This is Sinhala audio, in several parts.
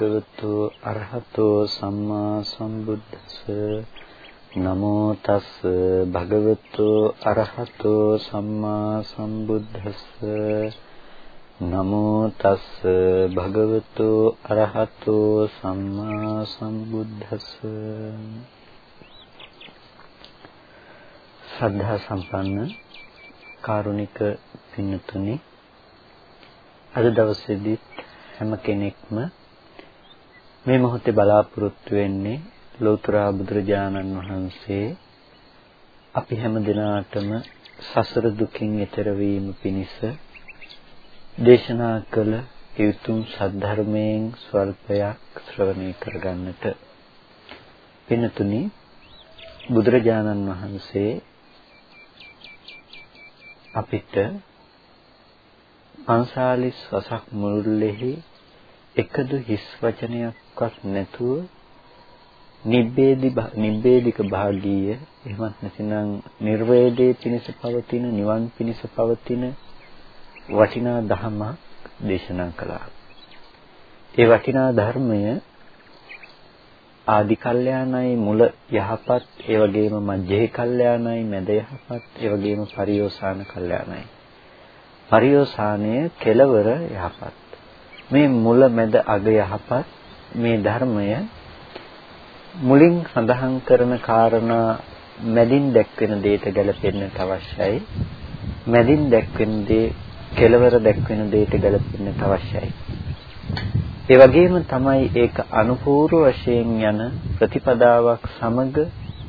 තස් භගවතු අරහතෝ සම්මා සම්බුද්දස්ස. නමෝ තස් භගවතු අරහතෝ සම්මා සම්බුද්දස්ස. නමෝ තස් භගවතු අරහතෝ සම්මා සම්බුද්දස්ස. ශ්‍රද්ධා සම්පන්න කාරුණික පින්නතුනි අද දවසේදී හැම කෙනෙක්ම මේ මොහොතේ බලාපොරොත්තු වෙන්නේ ලෝතර බුදුරජාණන් වහන්සේ අපි හැම දිනාටම සසර දුකින් එතර වීම පිණිස දේශනා කළ යුතුම් සද්ධර්මයෙන් ස්වල්පයක් ශ්‍රවණය කරගන්නට පින්තුනි බුදුරජාණන් වහන්සේ අපිට පන්සාලිස් වසක් මුළුල්ලෙහි එකදු හිස් වචනයක්වත් නැතුව නිබ්බේදි නිබ්බේදික භාගීය එහෙමත් නැතිනම් නිර්වේදයේ පිණිස පවතින නිවන් පිණිස පවතින වටිනා ධර්මයක් දේශනා කළා. ඒ වටිනා ධර්මය ආදි කල්යාණයි මුල යහපත් ඒ වගේම මධ්‍යේ කල්යාණයි මැද යහපත් ඒ වගේම පරියෝසాన කල්යාණයි. පරියෝසానය කෙලවර යහපත්. මේ මුල මැද අග යහපත් මේ ධර්මය මුලින් සඳහන් කරන කාරණා මැදින් දැක්වෙන දෙයට ගැලපෙන්නට අවශ්‍යයි. මැදින් දැක්වෙන දේ කෙලවර දැක්වෙන දෙයට ගැලපෙන්නට අවශ්‍යයි. ඒ වගේම තමයි ඒක අනුපූර්ව වශයෙන් යන ප්‍රතිපදාවක් සමග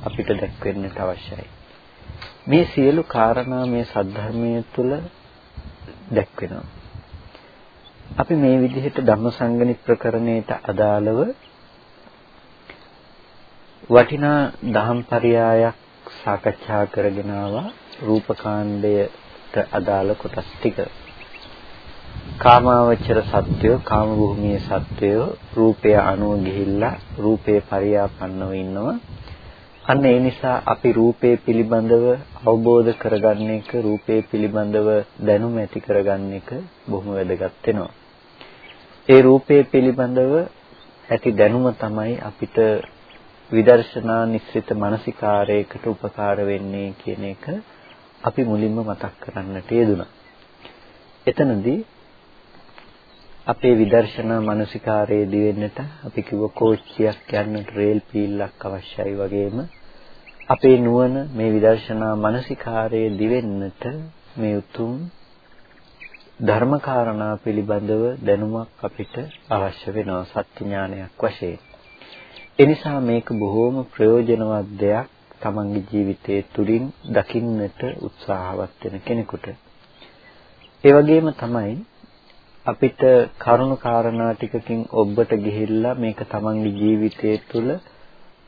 අපිට දැක්වෙන්නට අවශ්‍යයි. මේ සියලු කාරණා මේ සද්ධර්මයේ තුල දැක්වෙනවා. අපි මේ විදිහට ධම්මසංගණි ප්‍රකරණයට අදාළව වටිනා දහම් පරයයක් සාකච්ඡා කරගෙන ආවා රූපකාණ්ඩයට අදාළ කොටස් ටික. කාමාවචර සත්වය, කාම භූමියේ සත්වය රූපය අනුව ගිහිල්ලා රූපේ පරියාපන්නව ඉන්නවා. අන්න ඒ නිසා අපි රූපේ පිළිබඳව අවබෝධ කරගන්න එක, රූපේ පිළිබඳව දැනුම ඇති කරගන්න එක බොහොම වැදගත් වෙනවා. ඒ රූපය පිළිබඳව ඇති දැනුම තමයි අපිට විදර්ශනා නිස්සිත මානසිකාරයකට උපකාර වෙන්නේ කියන එක අපි මුලින්ම මතක් කරන්නට යෙදුණා. එතනදී අපේ විදර්ශනා මානසිකාරයේ දිවෙන්නට අපි කිව්ව කෝච්චියක් යන්නට රේල් පීල්ලක් අවශ්‍යයි වගේම අපේ නුවණ මේ විදර්ශනා මානසිකාරයේ දිවෙන්නට මේ උතුම් ධර්මකාරණා පිළිබඳව දැනුමක් අපිට අවශ්‍ය වෙනවා සත්‍ය ඥානයක් වශයෙන්. එනිසා මේක බොහෝම ප්‍රයෝජනවත් දෙයක් තමන්ගේ ජීවිතයේ තුලින් දකින්නට උත්සාහවත් වෙන කෙනෙකුට. ඒ වගේම තමයි අපිට කරුණු කාරණා ටිකකින් ඔබට ගිහිල්ලා මේක තමන්ගේ ජීවිතයේ තුල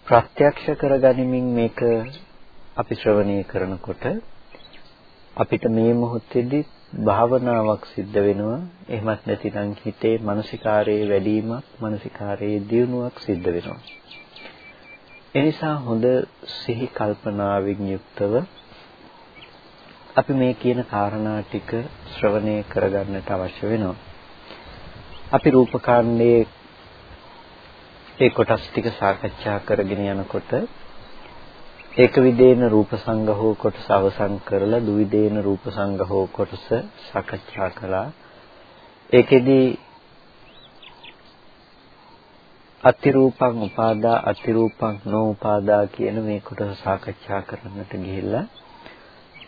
ප්‍රත්‍යක්ෂ කරගනිමින් මේක අපි ශ්‍රවණය කරනකොට අපිට මේ මොහොතේදී භාවනාවක් සිද්ධ වෙනවා. එහෙමත් නැතිනම් හිතේ මානසිකාරයේ වැඩිවීමක් මානසිකාරයේ දියුණුවක් සිද්ධ වෙනවා. එනිසා හොඳ සිහි කල්පනාවෙන් යුක්තව අපි මේ කියන කාරණා ටික ශ්‍රවණය කරගන්නට අවශ්‍ය වෙනවා. අපි රූපකාණ්ඩයේ ඒ කොටස් ටික සාකච්ඡා කරගෙන යනකොට ඒක විදේන රූප සංගහෝ කොටස අවසන් කරලා දුවිදේන රූප සංගහෝ කොටස සාකච්ඡා කළා. ඒකෙදි අතිරූපං උපාදා අතිරූපං නෝඋපාදා කියන මේ කොටස සාකච්ඡා කරන්නට ගිහිල්ලා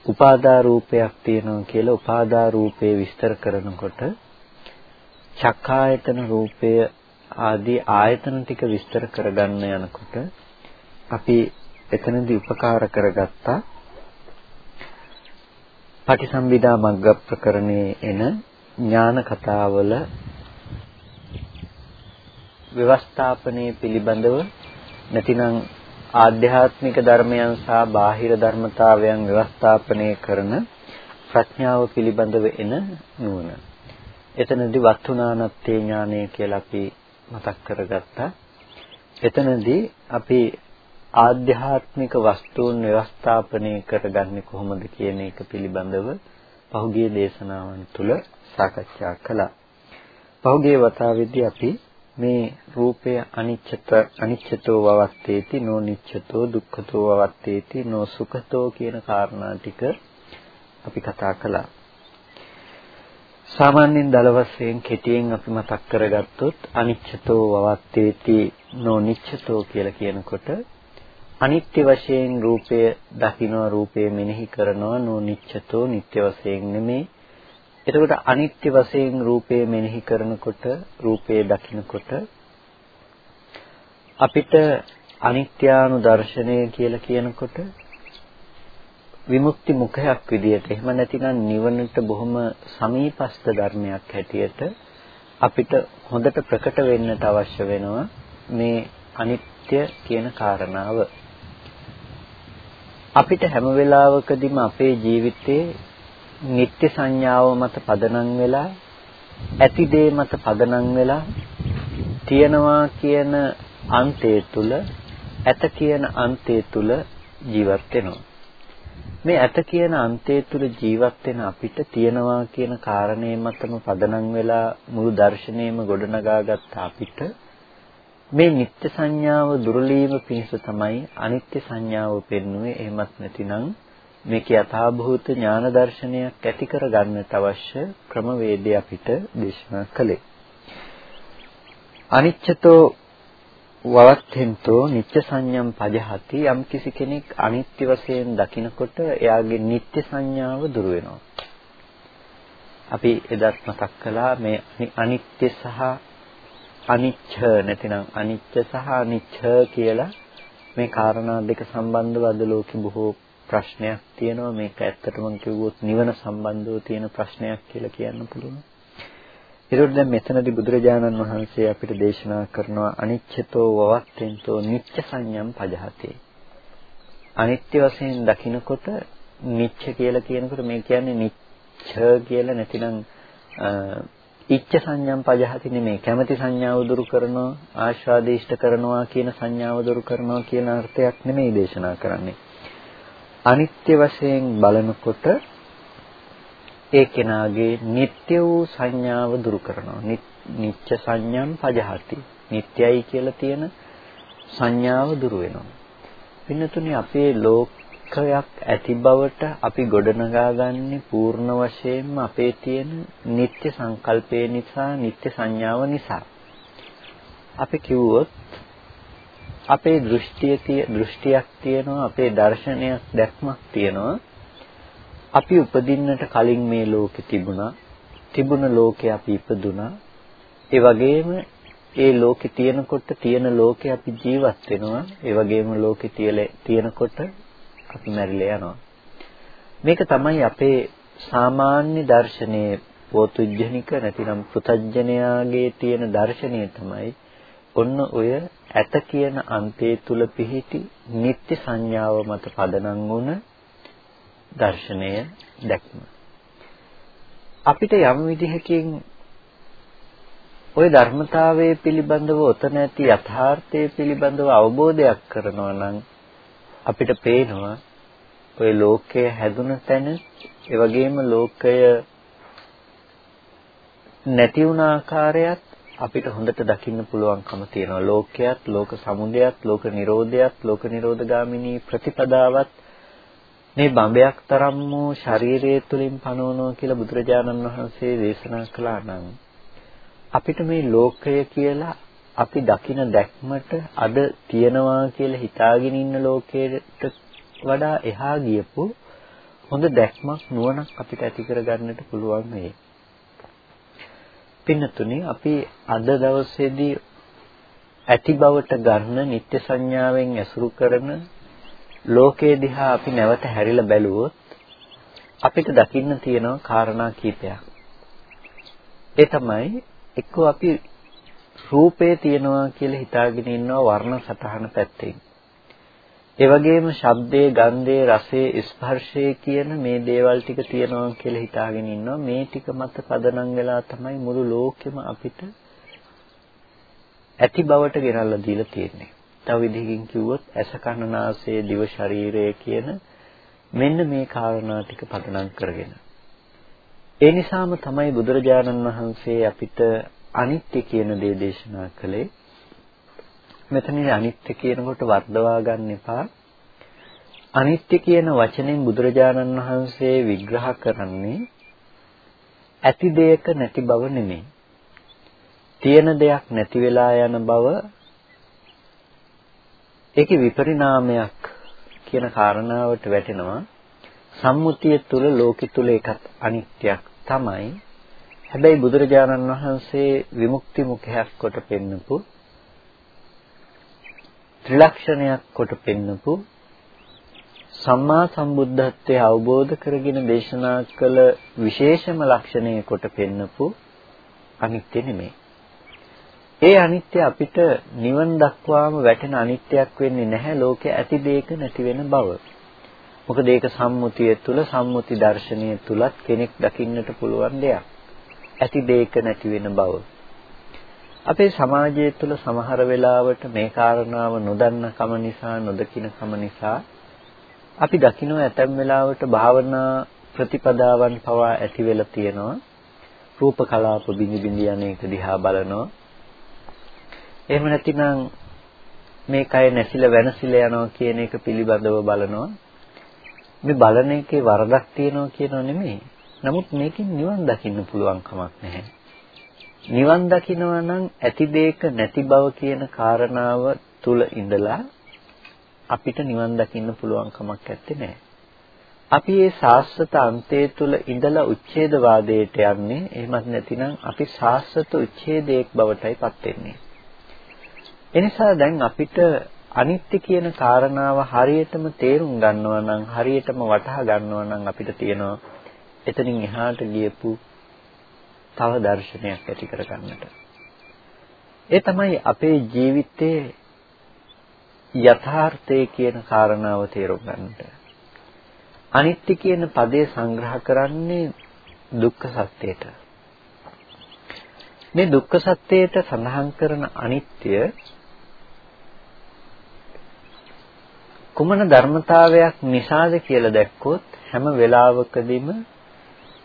උපාදා රූපයක් තියෙනවා කියලා උපාදා රූපේ විස්තර කරනකොට චක්කායතන රූපය ආදී ආයතන ටික විස්තර කරගන්න යනකොට අපි එතනදී උපකාර කරගත්තා පටිසම්භිදා මග්ග ප්‍රකරණයේ එන ඥාන කතාවල ව්‍යවස්ථාපනයේ පිළිබඳව නැතිනම් ආධ්‍යාත්මික ධර්මයන් සහ බාහිර ධර්මතාවයන් ව්‍යවස්ථාපනය කරන ප්‍රඥාව පිළිබඳව එන නුවණ. එතනදී වත්තුනානත්තේ ඥානය කියලා අපි මතක් කරගත්තා. එතනදී අපි ආධ්‍යාත්මික වස්තුන් ව්‍යවස්ථාපනය කරගන්නේ කොහොමද කියන එක පිළිබඳව පහුගිය දේශනාවන් තුළ සාකච්ඡා කළා. පහුගිය වතාවේදී අපි මේ රූපය අනිච්චත අනිච්චතෝ වවත්තේති නොනිච්චතෝ දුක්ඛතෝ වවත්තේති නොසුඛතෝ කියන කාරණා ටික අපි කතා කළා. සාමාන්‍යයෙන් දල වශයෙන් කෙටියෙන් අපි මතක් කරගත්තොත් අනිච්චතෝ වවත්තේති නොනිච්චතෝ කියලා කියනකොට අනිත්‍ය වශයෙන් රූපය දකින්න රූපය මෙනෙහි කරනවා නොනිච්චතෝ නිට්ටය වශයෙන් නෙමෙයි එතකොට අනිත්‍ය වශයෙන් රූපය මෙනෙහි කරනකොට රූපය දකිනකොට අපිට අනිත්‍යානු දර්ශනය කියලා කියනකොට විමුක්ති මුඛයක් විදියට එහෙම නැතිනම් නිවනට බොහොම සමීපස්ත ධර්මයක් හැටියට අපිට හොඳට ප්‍රකට වෙන්නට අවශ්‍ය වෙනවා මේ අනිත්‍ය කියන කාරණාව. අපිට හැම වෙලාවකදීම අපේ ජීවිතේ නිත්‍ය සංඥාව මත පදනම් වෙලා ඇති දේ මත පදනම් වෙලා තියනවා කියන අන්තය තුල ඇත කියන අන්තය තුල ජීවත් වෙනවා. මේ ඇත කියන අන්තය තුල ජීවත් වෙන අපිට තියනවා කියන කාරණේ මතම පදනම් වෙලා මුළු දර්ශනයම ගොඩනගාගත්ත අපිට මේ නිත්‍ය සංඥාව දුර්ලීම පිණිස තමයි අනිත්‍ය සංඥාව පෙන්වුවේ එහෙමත් නැතිනම් මේක යථාභූත ඥාන දර්ශනයක් ඇති කර ගන්නට අවශ්‍ය ක්‍රමවේදය අපිට දේශනා කළේ. අනිච්චතෝ වවත්තෙන්තෝ නිත්‍ය සංඥම් පජහති යම් කිසි කෙනෙක් අනිත්‍ය වශයෙන් දකිනකොට එයාගේ නිත්‍ය සංඥාව දුර වෙනවා. අපි එදත් මතක් කළා මේ අනිත්‍ය සහ අනිච්ච නැතිනම් අනිච්ච සහ අනිච්ච කියලා මේ කාරණා දෙක සම්බන්ධව අද ලෝකෙ බොහෝ ප්‍රශ්නයක් තියෙනවා මේක ඇත්තටම කිව්වොත් නිවන සම්බන්ධව තියෙන ප්‍රශ්නයක් කියලා කියන්න පුළුවන්. ඒකෝට දැන් මෙතනදී බුදුරජාණන් වහන්සේ අපිට දේශනා කරනවා අනිච්චතෝ වවත්තෙන්තෝ නිච්ච සංඥම් පජහතේ. අනිත්‍ය වශයෙන් දකිනකොට නිච්ච කියලා කියනකොට මේ කියන්නේ නිච්ච කියලා නැතිනම් ඉච්ඡ සංඥම් පජහති නෙමෙයි කැමැති සංඥාව දුරු කරනවා ආශාදීෂ්ඨ කරනවා කියන සංඥාව දුරු කරනවා කියන අර්ථයක් නෙමෙයි දේශනා කරන්නේ අනිත්‍ය වශයෙන් බලනකොට ඒ කෙනාගේ නিত্য වූ සංඥාව දුරු කරනවා. නිච්ච සංඥම් පජහති. නිට්යයි කියලා තියෙන සංඥාව දුරු වෙනවා. පින්නතුනේ අපේ සත්‍යයක් ඇති බවට අපි ගොඩනගාගන්නේ පූර්ණ වශයෙන්ම අපේ තියෙන නিত্য සංකල්පය නිසා නিত্য සංඥාව නිසා. අපි කිව්වොත් අපේ දෘෂ්ටිය දෘෂ්ටියක් තියෙනවා අපේ දර්ශනයක් දැක්මක් තියෙනවා. අපි උපදින්නට කලින් මේ ලෝකෙ තිබුණා තිබුණ ලෝකෙ අපි ඉපදුනා ඒ වගේම ඒ ලෝකෙ තියෙනකොට තියෙන ලෝකෙ අපි ජීවත් වෙනවා. ඒ වගේම ලෝකෙ තියෙනකොට අපි මැරිලා යනවා මේක තමයි අපේ සාමාන්‍ය දර්ශනයේ පෝතුජ්ජනික නැතිනම් පෘතජ්ජනයාගේ තියෙන දර්ශනය තමයි ඔන්න ඔය ඇත කියන අන්තය තුල පිහිටි නිත්‍ය සංඥාව මත පදනම් වුණ දර්ශනය දැක්ම. අපිට යම් විදිහකින් ওই ධර්මතාවයේ පිළිබඳව ඔතන ඇති යථාර්ථයේ පිළිබඳව අවබෝධයක් කරනවා නම් අපිට පේනවා ওই ලෝකය හැදුන තැන ඒ වගේම ලෝකය නැති වුණ ආකාරයත් අපිට හොඳට දකින්න පුළුවන්කම තියෙනවා. ලෝකයක් ලෝක සමුදයක් ලෝක නිරෝධයක් ලෝක නිරෝධගාමිනී ප්‍රතිපදාවත් මේ බඹයක් තරම් වූ ශරීරය තුලින් පනවනවා කියලා බුදුරජාණන් වහන්සේ දේශනා කළා නම් අපිට මේ ලෝකය කියලා අපි දකින දැක්මට අද තියනවා කියලා හිතාගෙන ඉන්න ලෝකයට වඩා එහා ගියපු හොඳ දැක්මක් නුවණක් අපිට ඇති කරගන්නට පුළුවන් මේ පින්නතුනේ අපි අද දවසේදී ඇති බවට ගන්න නිත්‍ය සංඥාවෙන් ඇසුරු කරන ලෝකයේ දිහා අපි නැවත හැරිලා බැලුවොත් අපිට දකින්න තියෙන කාරණා කීපයක්. ඒ තමයි එක්කෝ අපි රූපේ තියනවා කියලා හිතාගෙන ඉන්නවා වර්ණ සතහන පැත්තෙන්. ඒ වගේම ශබ්දයේ, ගන්ධයේ, රසයේ, ස්පර්ශයේ කියන මේ දේවල් ටික තියෙනවා කියලා හිතාගෙන ඉන්නවා. මේ ටික මත පදනම් වෙලා තමයි මුළු ලෝකෙම අපිට ඇති බවට ගෙනල්ලා දීලා තියෙන්නේ. තව විදිහකින් කිව්වොත් ඇස කන නාසය දිව ශරීරය කියන මෙන්න මේ කාරණා ටික පදනම් කරගෙන. ඒ නිසාම තමයි බුදුරජාණන් වහන්සේ අපිට අනිත්‍ය කියන දේ දේශනා කළේ. මෙතනදී අනිත්‍ය කියනකොට වර්ධවා ගන්න එපා. අනිත්‍ය කියන වචනෙන් බුදුරජාණන් වහන්සේ විග්‍රහ කරන්නේ ඇති දෙයක නැති බව නෙමෙයි. තියෙන දෙයක් නැති වෙලා යන බව ඒකේ විපරිණාමයක් කියන කාරණාවට වැටෙනවා. සම්මුතිය තුල ලෝකෙ තුල එකත් අනිත්‍යක් තමයි. හැබැයි බුදුරජාණන් වහන්සේ විමුක්ති මුඛයක් කොට පෙන්නපු ත්‍රිලක්ෂණයක් කොට පෙන්නපු සම්මා සම්බුද්ධත්වයේ අවබෝධ කරගෙන දේශනා කළ විශේෂම ලක්ෂණය කොට පෙන්නපු අනිත්‍ය නෙමෙයි. ඒ අනිත්‍ය අපිට නිවන් දක්වාම වැටෙන අනිත්‍යයක් වෙන්නේ නැහැ ලෝකේ ඇති දෙයක නැති වෙන බව. මොකද ඒක සම්මුතිය තුළ සම්මුති දර්ශනීය තුලත් කෙනෙක් දකින්නට පුළුවන් දෙයක්. ඇති දෙයක නැති වෙන බව. අපේ සමාජය තුළ සමහර වෙලාවට මේ කාරණාව නොදන්න කම නිසා නොදකින කම නිසා අපි දකින්න ඇතැම් වෙලාවට භාවනා ප්‍රතිපදාවන් පවා ඇති වෙලා තියෙනවා. රූප කලාප බිනි බිනි යන්නේක දිහා බලනවා. එහෙම නැතිනම් මේ කය නැසිලා වෙනසිලා යනවා කියන එක පිළිබඳව බලනවා. මේ බලන එකේ වරදක් තියෙනවා කියනෝ නෙමෙයි. නමුත් මේකෙන් නිවන් දකින්න පුළුවන් කමක් නැහැ. නිවන් දකින්නවා නම් ඇති දෙයක නැති බව කියන කාරණාව තුල ඉඳලා අපිට නිවන් දකින්න පුළුවන් කමක් නැත්තේ. අපි මේ සාස්වත අන්තය තුල ඉඳලා උච්ඡේදවාදයට යන්නේ. එහෙමත් නැතිනම් අපි සාස්වත උච්ඡේදයක් බවටයිපත් වෙන්නේ. එනිසා දැන් අපිට අනිත්‍ය කියන කාරණාව හරියටම තේරුම් ගන්නවා නම් හරියටම වටහා ගන්නවා නම් අපිට තියෙනවා එතනින් එහාට ගියපු තව දර්ශනයක් ඇති කරගන්නට. ඒ තමයි අපේ ජීවිතයේ යථාර්ථය කියන කාරණාව තේරුම් ගන්නට. අනිත්‍ය කියන පදේ සංග්‍රහ කරන්නේ දුක්ඛ සත්‍යයට. මේ දුක්ඛ සත්‍යයට සඳහන් කරන අනිත්‍ය කුමන ධර්මතාවයක් නිසාද කියලා දැක්කොත් හැම වෙලාවකදීම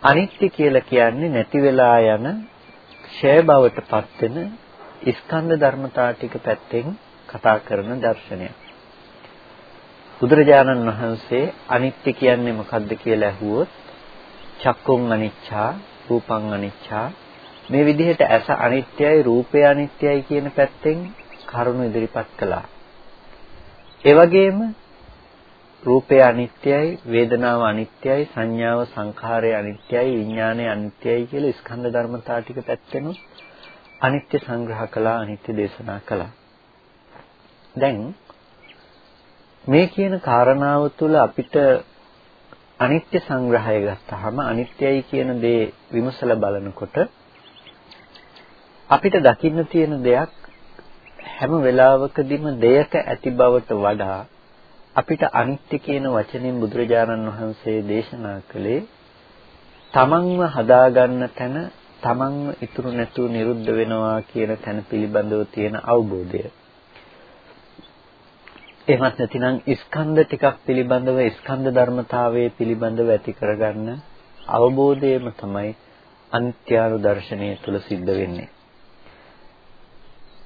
අනිත්‍ය කියලා කියන්නේ නැති වෙලා යන ක්ෂය බවට පත් වෙන ස්කන්ධ ධර්මතා ටික පැත්තෙන් කතා කරන දර්ශනයක්. බුදුරජාණන් වහන්සේ අනිත්‍ය කියන්නේ මොකක්ද කියලා ඇහුවොත් චක්කුම් අනිච්චා, රූපං අනිච්චා මේ විදිහට ඇස අනිත්‍යයි, රූපය අනිත්‍යයි කියන පැත්තෙන් කරුණු ඉදිරිපත් කළා. ඒ වගේම රූපය අනිත්‍යයි, වේදනාව අනිත්‍යයි, සංඥාව සංඛාරය අනිත්‍යයි, විඥානය අනිත්‍යයි කියලා ස්කන්ධ ධර්මතා ටික පැත්තෙනුත් අනිත්‍ය සංග්‍රහ කළා, අනිත්‍ය දේශනා කළා. දැන් මේ කියන කාරණාව තුළ අපිට අනිත්‍ය සංග්‍රහය ගත්තාම අනිත්‍යයි කියන දේ විමසලා බලනකොට අපිට දකින්න තියෙන දෙයක් හැම වෙලාවකදීම දෙයක ඇති බවට වඩා අපිට අනිත්‍ය කියන වචنين බුදුරජාණන් වහන්සේ දේශනා කළේ තමන්ව හදාගන්න තැන තමන්ව ඉතුරු නැතුව නිරුද්ධ වෙනවා කියන තැන පිළිබඳව තියෙන අවබෝධය. එහෙමත් නැතිනම් ස්කන්ධ ටිකක් පිළිබඳව ස්කන්ධ ධර්මතාවයේ පිළිබඳව ඇති කරගන්න අවබෝධයම තමයි අන්ත්‍යාරු දර්ශනය තුල සිද්ධ වෙන්නේ.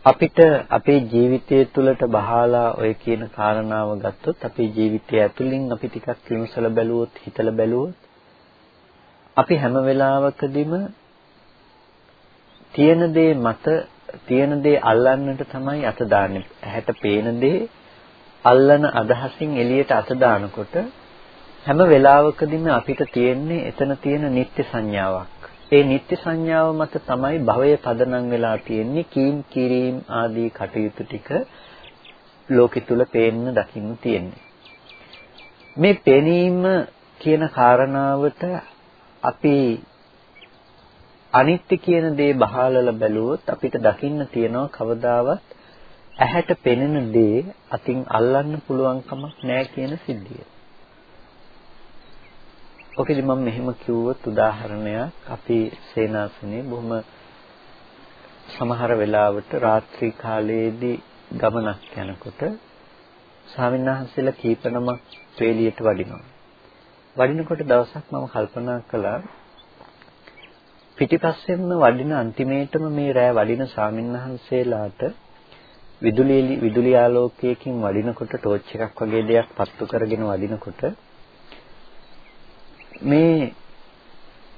අපිට අපේ ජීවිතය තුළට බහලා ඔය කියන කාරණාව ගත්තොත් අපේ ජීවිතය ඇතුළින් අපි ටිකක් විමසලා බැලුවොත් හිතලා බැලුවොත් අපි හැම වෙලාවකදීම තියෙන දේ මත තියෙන දේ අල්ලන්නට තමයි අත දාන්නේ. ඇහැට පේන දේ අල්ලන අදහසින් එළියට අත දානකොට හැම වෙලාවකදීම අපිට තියෙන්නේ එතන තියෙන නිත්‍ය සංඥාවක්. ඒ නිත්‍ය සංඥාව මත තමයි භවය පදනම් වෙලා තියෙන්නේ කීම් කිරීම් ආදී කටයුතු ටික ලෝකෙ තුල පේන්න දකින්න තියෙන්නේ. මේ පෙනීම කියන කාරණාවට අපි අනිත්‍ය කියන දේ බහාලලා බැලුවොත් අපිට දකින්න තියෙනවා කවදාවත් ඇහැට පෙනෙන දේ අතින් අල්ලන්න පුළුවන් කමක් නැහැ කියන සිද්ධිය. ඔකෙදි මම මෙහෙම කිව්වොත් උදාහරණයක් අපි සේනාසනේ බොහොම සමහර වෙලාවට රාත්‍රී කාලයේදී ගමනක් යනකොට ස්වාමින්වහන්සේලා කීපනමක් වේලියට වඩිනවා. වඩිනකොට දවසක් මම කල්පනා කළා පිටිපස්සෙන්ම වඩින අන්තිමේටම මේ රෑ වඩින ස්වාමින්වහන්සේලාට විදුලි විදුලි ආලෝකයකින් වඩිනකොට ටෝච් එකක් වගේ දෙයක් පත්තු කරගෙන වඩිනකොට මේ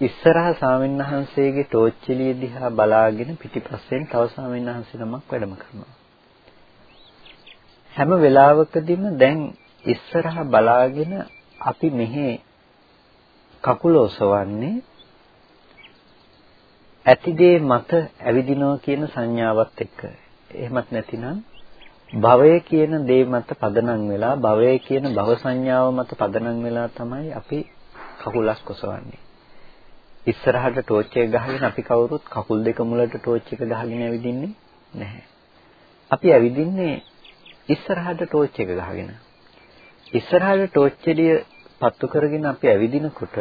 ඉස්සරහා ස්වාමින්වහන්සේගේ ටෝච් එළිය දිහා බලාගෙන පිටිපස්සෙන් තව ස්වාමින්වහන්සේ නමක් වැඩම කරනවා. හැම වෙලාවකදීම දැන් ඉස්සරහා බලාගෙන අපි මෙහි කකුල ඔසවන්නේ ඇතිදේ මත ඇවිදිනවා කියන සංඥාවත් එක්ක. එහෙමත් නැතිනම් භවය කියන දේ මත පදනම් වෙලා භවය කියන භව සංඥාව මත පදනම් වෙලා තමයි අපි කකුලක් කොසවන්නේ. ඉස්සරහට ටෝච් එක ගහගෙන අපි කවුරුත් කකුල් දෙක මුලට ටෝච් එක ගහගෙන ඇවිදින්නේ නැහැ. අපි ඇවිදින්නේ ඉස්සරහට ටෝච් එක ගහගෙන. ඉස්සරහට ටෝච් එළිය පත්තු කරගෙන අපි ඇවිදිනකොට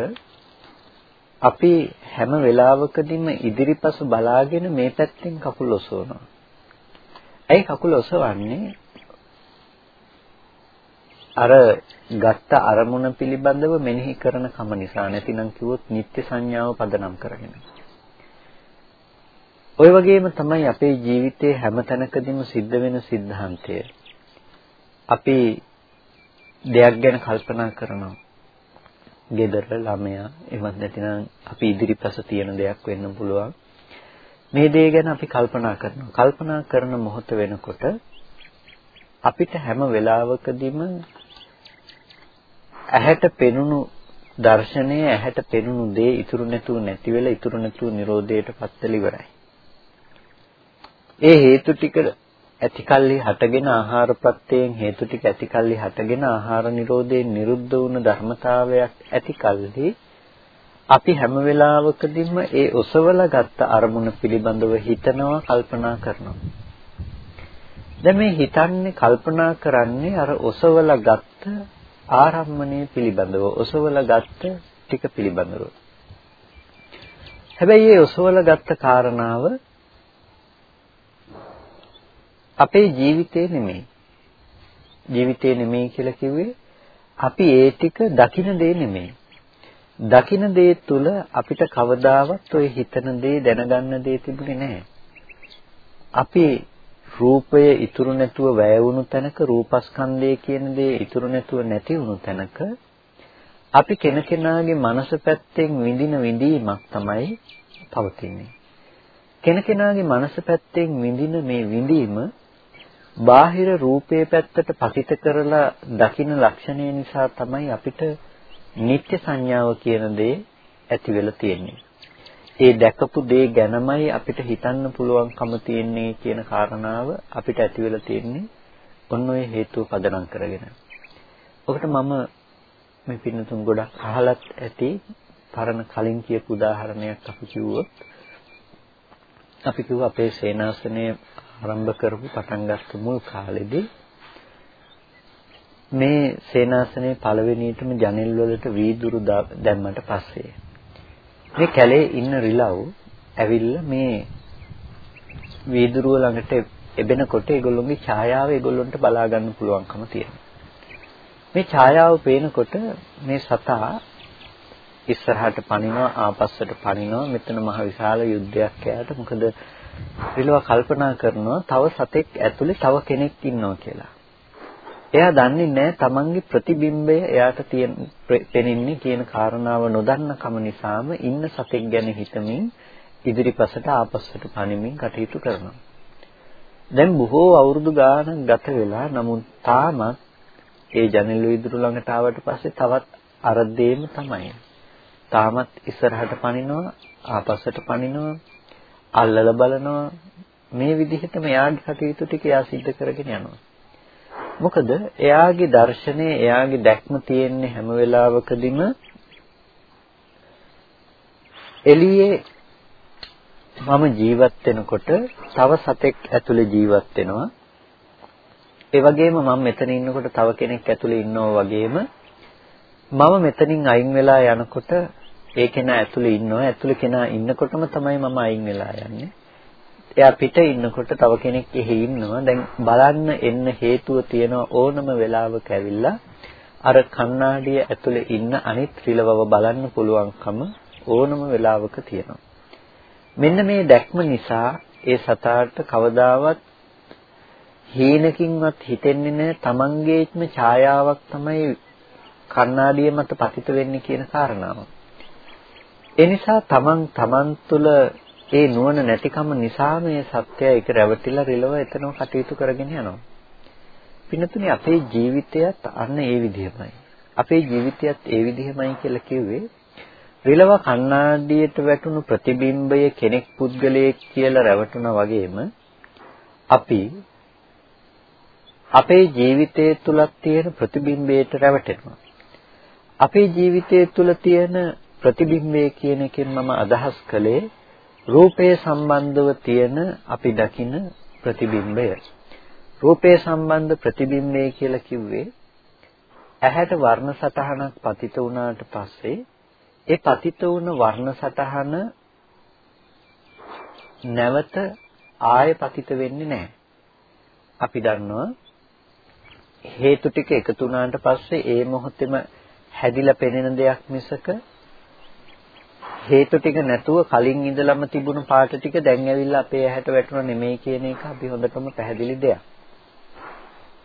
අපි හැම වෙලාවකදීම ඉදිරිපස බලාගෙන මේ පැත්තෙන් කකුල් ඔසවනවා. ඇයි කකුල ඔසවන්නේ? අර ගත්ත අරමුණ පිළිබඳව මෙනෙහි කරන කම නිසා නැතිනම් කිව්වොත් නිත්‍ය සංඥාව පදනම් කරගෙන. ওই වගේම තමයි අපේ ජීවිතයේ හැම තැනකදීම සිද්ධ වෙන સિદ્ધාන්තය. අපි දෙයක් ගැන කල්පනා කරනවා. gedara ළමයා එවත් නැතිනම් අපි ඉදිරිපස තියෙන දෙයක් වෙන්න පුළුවන්. මේ දේ ගැන අපි කල්පනා කරනවා. කල්පනා කරන මොහොත වෙනකොට අපිට හැම වෙලාවකදීම ඇහැට පෙනුණු දර්ශනය ඇහැට පෙනුණු දේ ඉතුරු නැතුව නැති වෙලා ඉතුරු නැතුව Nirodheට පත්වල ඉවරයි. ඒ හේතු ටික ඇතිකල්ලි හටගෙන ආහාර ප්‍රත්‍යයෙන් හේතු ටික ඇතිකල්ලි හටගෙන ආහාර නිරෝධයෙන් නිරුද්ධ වුණ ධර්මතාවයක් ඇතිකල්ලි අපි හැම වෙලාවකදීම ඒ ඔසවලා ගත්ත අරමුණ පිළිබඳව හිතනවා කල්පනා කරනවා. දැන් මේ හිතන්නේ කල්පනා කරන්නේ අර ඔසවලා ගත්ත ආරම්මණය පිළිබඳව ඔසවලා ගත්ත ටික පිළිබඳව. හැබැයි ඒ ඔසවලා ගත්ත කාරණාව අපේ ජීවිතේ නෙමෙයි. ජීවිතේ නෙමෙයි කියලා කිව්වේ අපි ඒ ටික දකින දේ නෙමෙයි. දකින දේ තුල අපිට කවදාවත් ඔය හිතන දේ දැනගන්න දේ තිබුණේ නැහැ. අපි රූපය ඉතුරු නැතුව වැය වුණු තැනක රූපස්කන්ධය කියන දේ ඉතුරු නැතුව නැති වුණු තැනක අපි කෙනකෙනාගේ මනස පැත්තෙන් විඳින විඳීමක් තමයි පවතින්නේ. කෙනකෙනාගේ මනස පැත්තෙන් විඳින මේ විඳීම බාහිර රූපයේ පැත්තට පතිත කරලා දකින්න ලක්ෂණය නිසා තමයි අපිට නිත්‍ය සංඥාව කියන දේ ඇති වෙලා තියෙන්නේ. ඒ දැකපු දේ ගැනමයි අපිට හිතන්න පුළුවන්කම තියෙන්නේ කියන කාරණාව අපිට ඇති වෙලා තියෙන්නේ ඔන්න ඔය හේතුව පදනම් කරගෙන. ඔකට මම මේ පින්නතුන් ගොඩක් අහලත් ඇති පරණ කලින් කියපු උදාහරණයක් අපි කිව්වොත් අපි කිව්ව අපේ සේනාසනය ආරම්භ කරපු පටන් ගත්ත මුල් කාලෙදී මේ සේනාසනේ පළවෙනියටම ජනෙල් වලට වීදුරු දැම්මට පස්සේ මේ කැලේ ඉන්න රිලව් ඇවිල්ලා මේ වීදුරුව ළඟට එබෙනකොට ඒගොල්ලොන්ගේ ඡායාව ඒගොල්ලොන්ට බලා ගන්න පුළුවන්කම තියෙනවා. මේ ඡායාව පේනකොට මේ සතා ඉස්සරහට පනිනවා ආපස්සට පනිනවා මෙතන මහ විශාල යුද්ධයක් යාට මොකද රිලව කල්පනා කරනවා තව සතෙක් ඇතුලේ තව කෙනෙක් ඉන්නවා කියලා. එයා දන්නේ නැහැ තමන්ගේ ප්‍රතිබිම්බය එයාට තියෙන පෙනෙන්නේ කියන කාරණාව නොදන්න කම නිසාම ඉන්න සතෙක් ගැන හිතමින් ඉදිරිපසට ආපස්සට පනිමින් කටයුතු කරනවා. දැන් බොහෝ අවුරුදු ගාණක් ගත වෙලා නමුත් තාමත් ඒ ජනෙල් විදුරු ළඟට ආවට පස්සේ තවත් අර දෙයම තමයි. තාමත් ඉස්සරහට පනිනවා ආපස්සට පනිනවා අල්ලලා බලනවා මේ විදිහටම එයාගේ කටයුතු ටික එයා සිද්ධ කරගෙන යනවා. මොකද එයාගේ දර්ශනය එයාගේ දැක්ම තියෙන්නේ හැම වෙලාවකදීම එළියේ මම ජීවත් වෙනකොට තව සතෙක් ඇතුලේ ජීවත් වෙනවා. ඒ වගේම මම මෙතන ඉන්නකොට තව කෙනෙක් ඇතුලේ ඉන්නවා වගේම මම මෙතනින් අයින් වෙලා යනකොට ඒ කෙනා ඇතුලේ ඉන්නවා. ඇතුලේ කෙනා ඉන්නකොටම තමයි මම අයින් වෙලා යන්නේ. එයා පිට ඉන්නකොට තව කෙනෙක් එහි ඉන්නවා. දැන් බලන්න එන්න හේතුව තියෙන ඕනම වෙලාවක ඇවිල්ලා අර කණ්ණාඩිය ඇතුලේ ඉන්න අනිත් රිලවව බලන්න පුළුවන්කම ඕනම වෙලාවක තියෙනවා. මෙන්න මේ දැක්ම නිසා ඒ සතාට කවදාවත් හීනකින්වත් හිතෙන්නේ නැහැ තමන්ගේත්ම ඡායාවක් තමයි කණ්ණාඩිය මත පතිත වෙන්නේ කියන කාරණාව. ඒ නිසා තමන් තමන් තුළ ඒ නුවණ නැතිකම නිසා මේ සත්‍යය එක රැවටිලා රිලව එතනම කටයුතු කරගෙන යනවා. පින්නතුනේ අපේ ජීවිතයත් අන්න ඒ විදිහමයි. අපේ ජීවිතයත් ඒ විදිහමයි කියලා කිව්වේ රිලව කණ්ණාඩියට වැටුණු ප්‍රතිබිම්බය කෙනෙක් පුද්ගලයෙක් කියලා රැවටුණා වගේම අපි අපේ ජීවිතය තුල තියෙන ප්‍රතිබිම්බයට රැවටෙනවා. අපේ ජීවිතය තුල තියෙන ප්‍රතිබිම්බය කියන එකෙන් මම අදහස් කළේ රූපය සම්බන්ධව තියෙන අපි දකින ප්‍රතිබිම්බය. රූපය සම්බන්ධ ප්‍රතිබිම්බය කියලා කිව්වේ ඇහැට වර්ණ සටහනක් පතිත වුණාට පස්සේ ඒ පතිත වුණ වර්ණ සටහන නැවත ආය පතිත වෙන්නේ නැහැ. අපි දන්නවා හේතු ටික එකතු වුණාට පස්සේ ඒ මොහොතේම හැදිලා පෙනෙන දෙයක් මිසක හේතු ටික නැතුව කලින් ඉඳලම තිබුණු පාට ටික දැන් ඇවිල්ලා අපේ ඇහැට වැටුණ නෙමෙයි කියන එක අපි හොඳටම පැහැදිලි දෙයක්.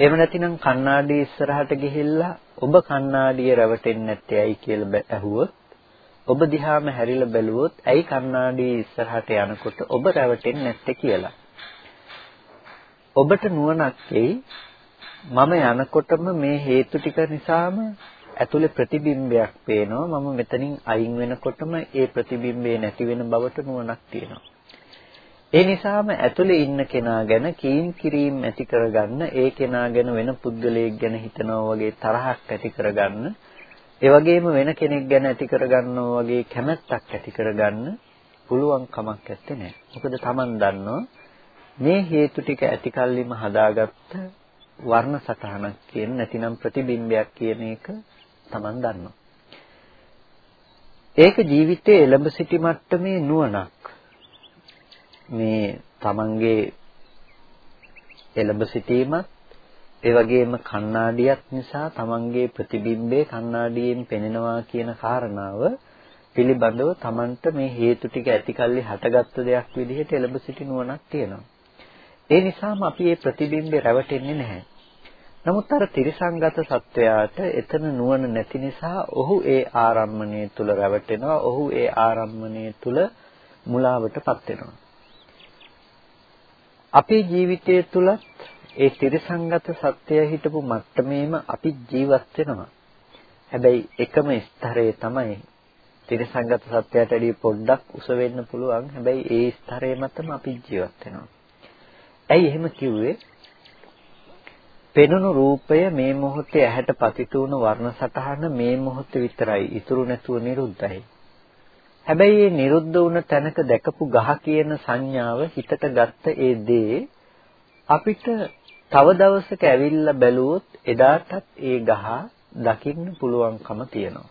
එහෙම නැතිනම් කණ්ණාඩිය ඉස්සරහට ගිහිල්ලා ඔබ කණ්ණාඩිය රැවටෙන්නේ නැත්තේ ඇයි කියලා ඇහුවොත් ඔබ දිහාම හැරිලා බැලුවොත් ඇයි කණ්ණාඩිය ඉස්සරහට යනකොට ඔබ රැවටෙන්නේ නැත්තේ කියලා. ඔබට නුවණක් එයි මම යනකොටම මේ හේතු ටික නිසාම ඇතුලේ ප්‍රතිබිම්බයක් පේනවා. මම මෙතනින් අයින් වෙනකොටම ඒ ප්‍රතිබිම්බේ නැති වෙන බවට නුවණක් තියෙනවා. ඒ නිසාම ඇතුලේ ඉන්න කෙනා ගැන කීම් කිරීම ඇති කරගන්න ඒ කෙනා ගැන වෙන පුද්ගලයෙක් ගැන හිතනවා වගේ තරහක් ඇති කරගන්න ඒ වගේම වෙන කෙනෙක් ගැන ඇති කරගන්නවා වගේ කැමැත්තක් ඇති කරගන්න පුළුවන් කමක් නැත්තේ නෑ මොකද Taman දන්නවා මේ හේතු ටික ඇති කල්ලිම හදාගත්ත වර්ණ සටහනක් කියන නැතිනම් ප්‍රතිබිම්බයක් කියන එක Taman දන්නවා. ඒක ජීවිතයේ එළඹ සිටි මට්ටමේ නුවණක්. මේ Tamanගේ එළඹ සිටීමත් ඒ වගේම කණ්ණාඩියක් නිසා Tamanගේ ප්‍රතිබිම්බේ කණ්ණාඩියෙන් පෙනෙනවා කියන කාරණාව පිළිබඳව Tamanට මේ හේතු ටික ඇතිකල්ලි හටගත්තු දෙයක් විදිහට එළඹ සිටි නුවණක් තියෙනවා. ඒ නිසාම අපි මේ ප්‍රතිබිම්බේ රැවටෙන්නේ නැහැ. නමුත් අර තිරිසංගත සත්වයාට එතන නුවණ නැති නිසා ඔහු ඒ ආරම්මණය තුල රැවටෙනවා. ඔහු ඒ ආරම්මණය තුල මුලාවටපත් වෙනවා. අපේ ජීවිතය තුලත් ඒ තිරිසංගත සත්‍යය හිටපු මට්ටමේම අපි ජීවත් වෙනවා. හැබැයි එකම ස්තරයේ තමයි තිරිසංගත සත්‍යයට වැඩිය පොඩ්ඩක් උස වෙන්න පුළුවන්. හැබැයි ඒ ස්තරයේ මතම අපි ජීවත් වෙනවා. ඇයි එහෙම කිව්වේ? පෙනුණු රූපය මේ මොහොතේ ඇහැට පතිත වුණු වර්ණ සටහන මේ මොහොතේ විතරයි ඉතුරු නැතුව නිරුද්ධයි. හැබැයි මේ නිරුද්ධ වුණ තැනක දැකපු ගහ කියන සංඥාව හිතට ගත්ත ඒ දේ අපිට තව දවසක ඇවිල්ලා බැලුවොත් එදාටත් ඒ ගහ දකින්න පුළුවන්කම තියෙනවා.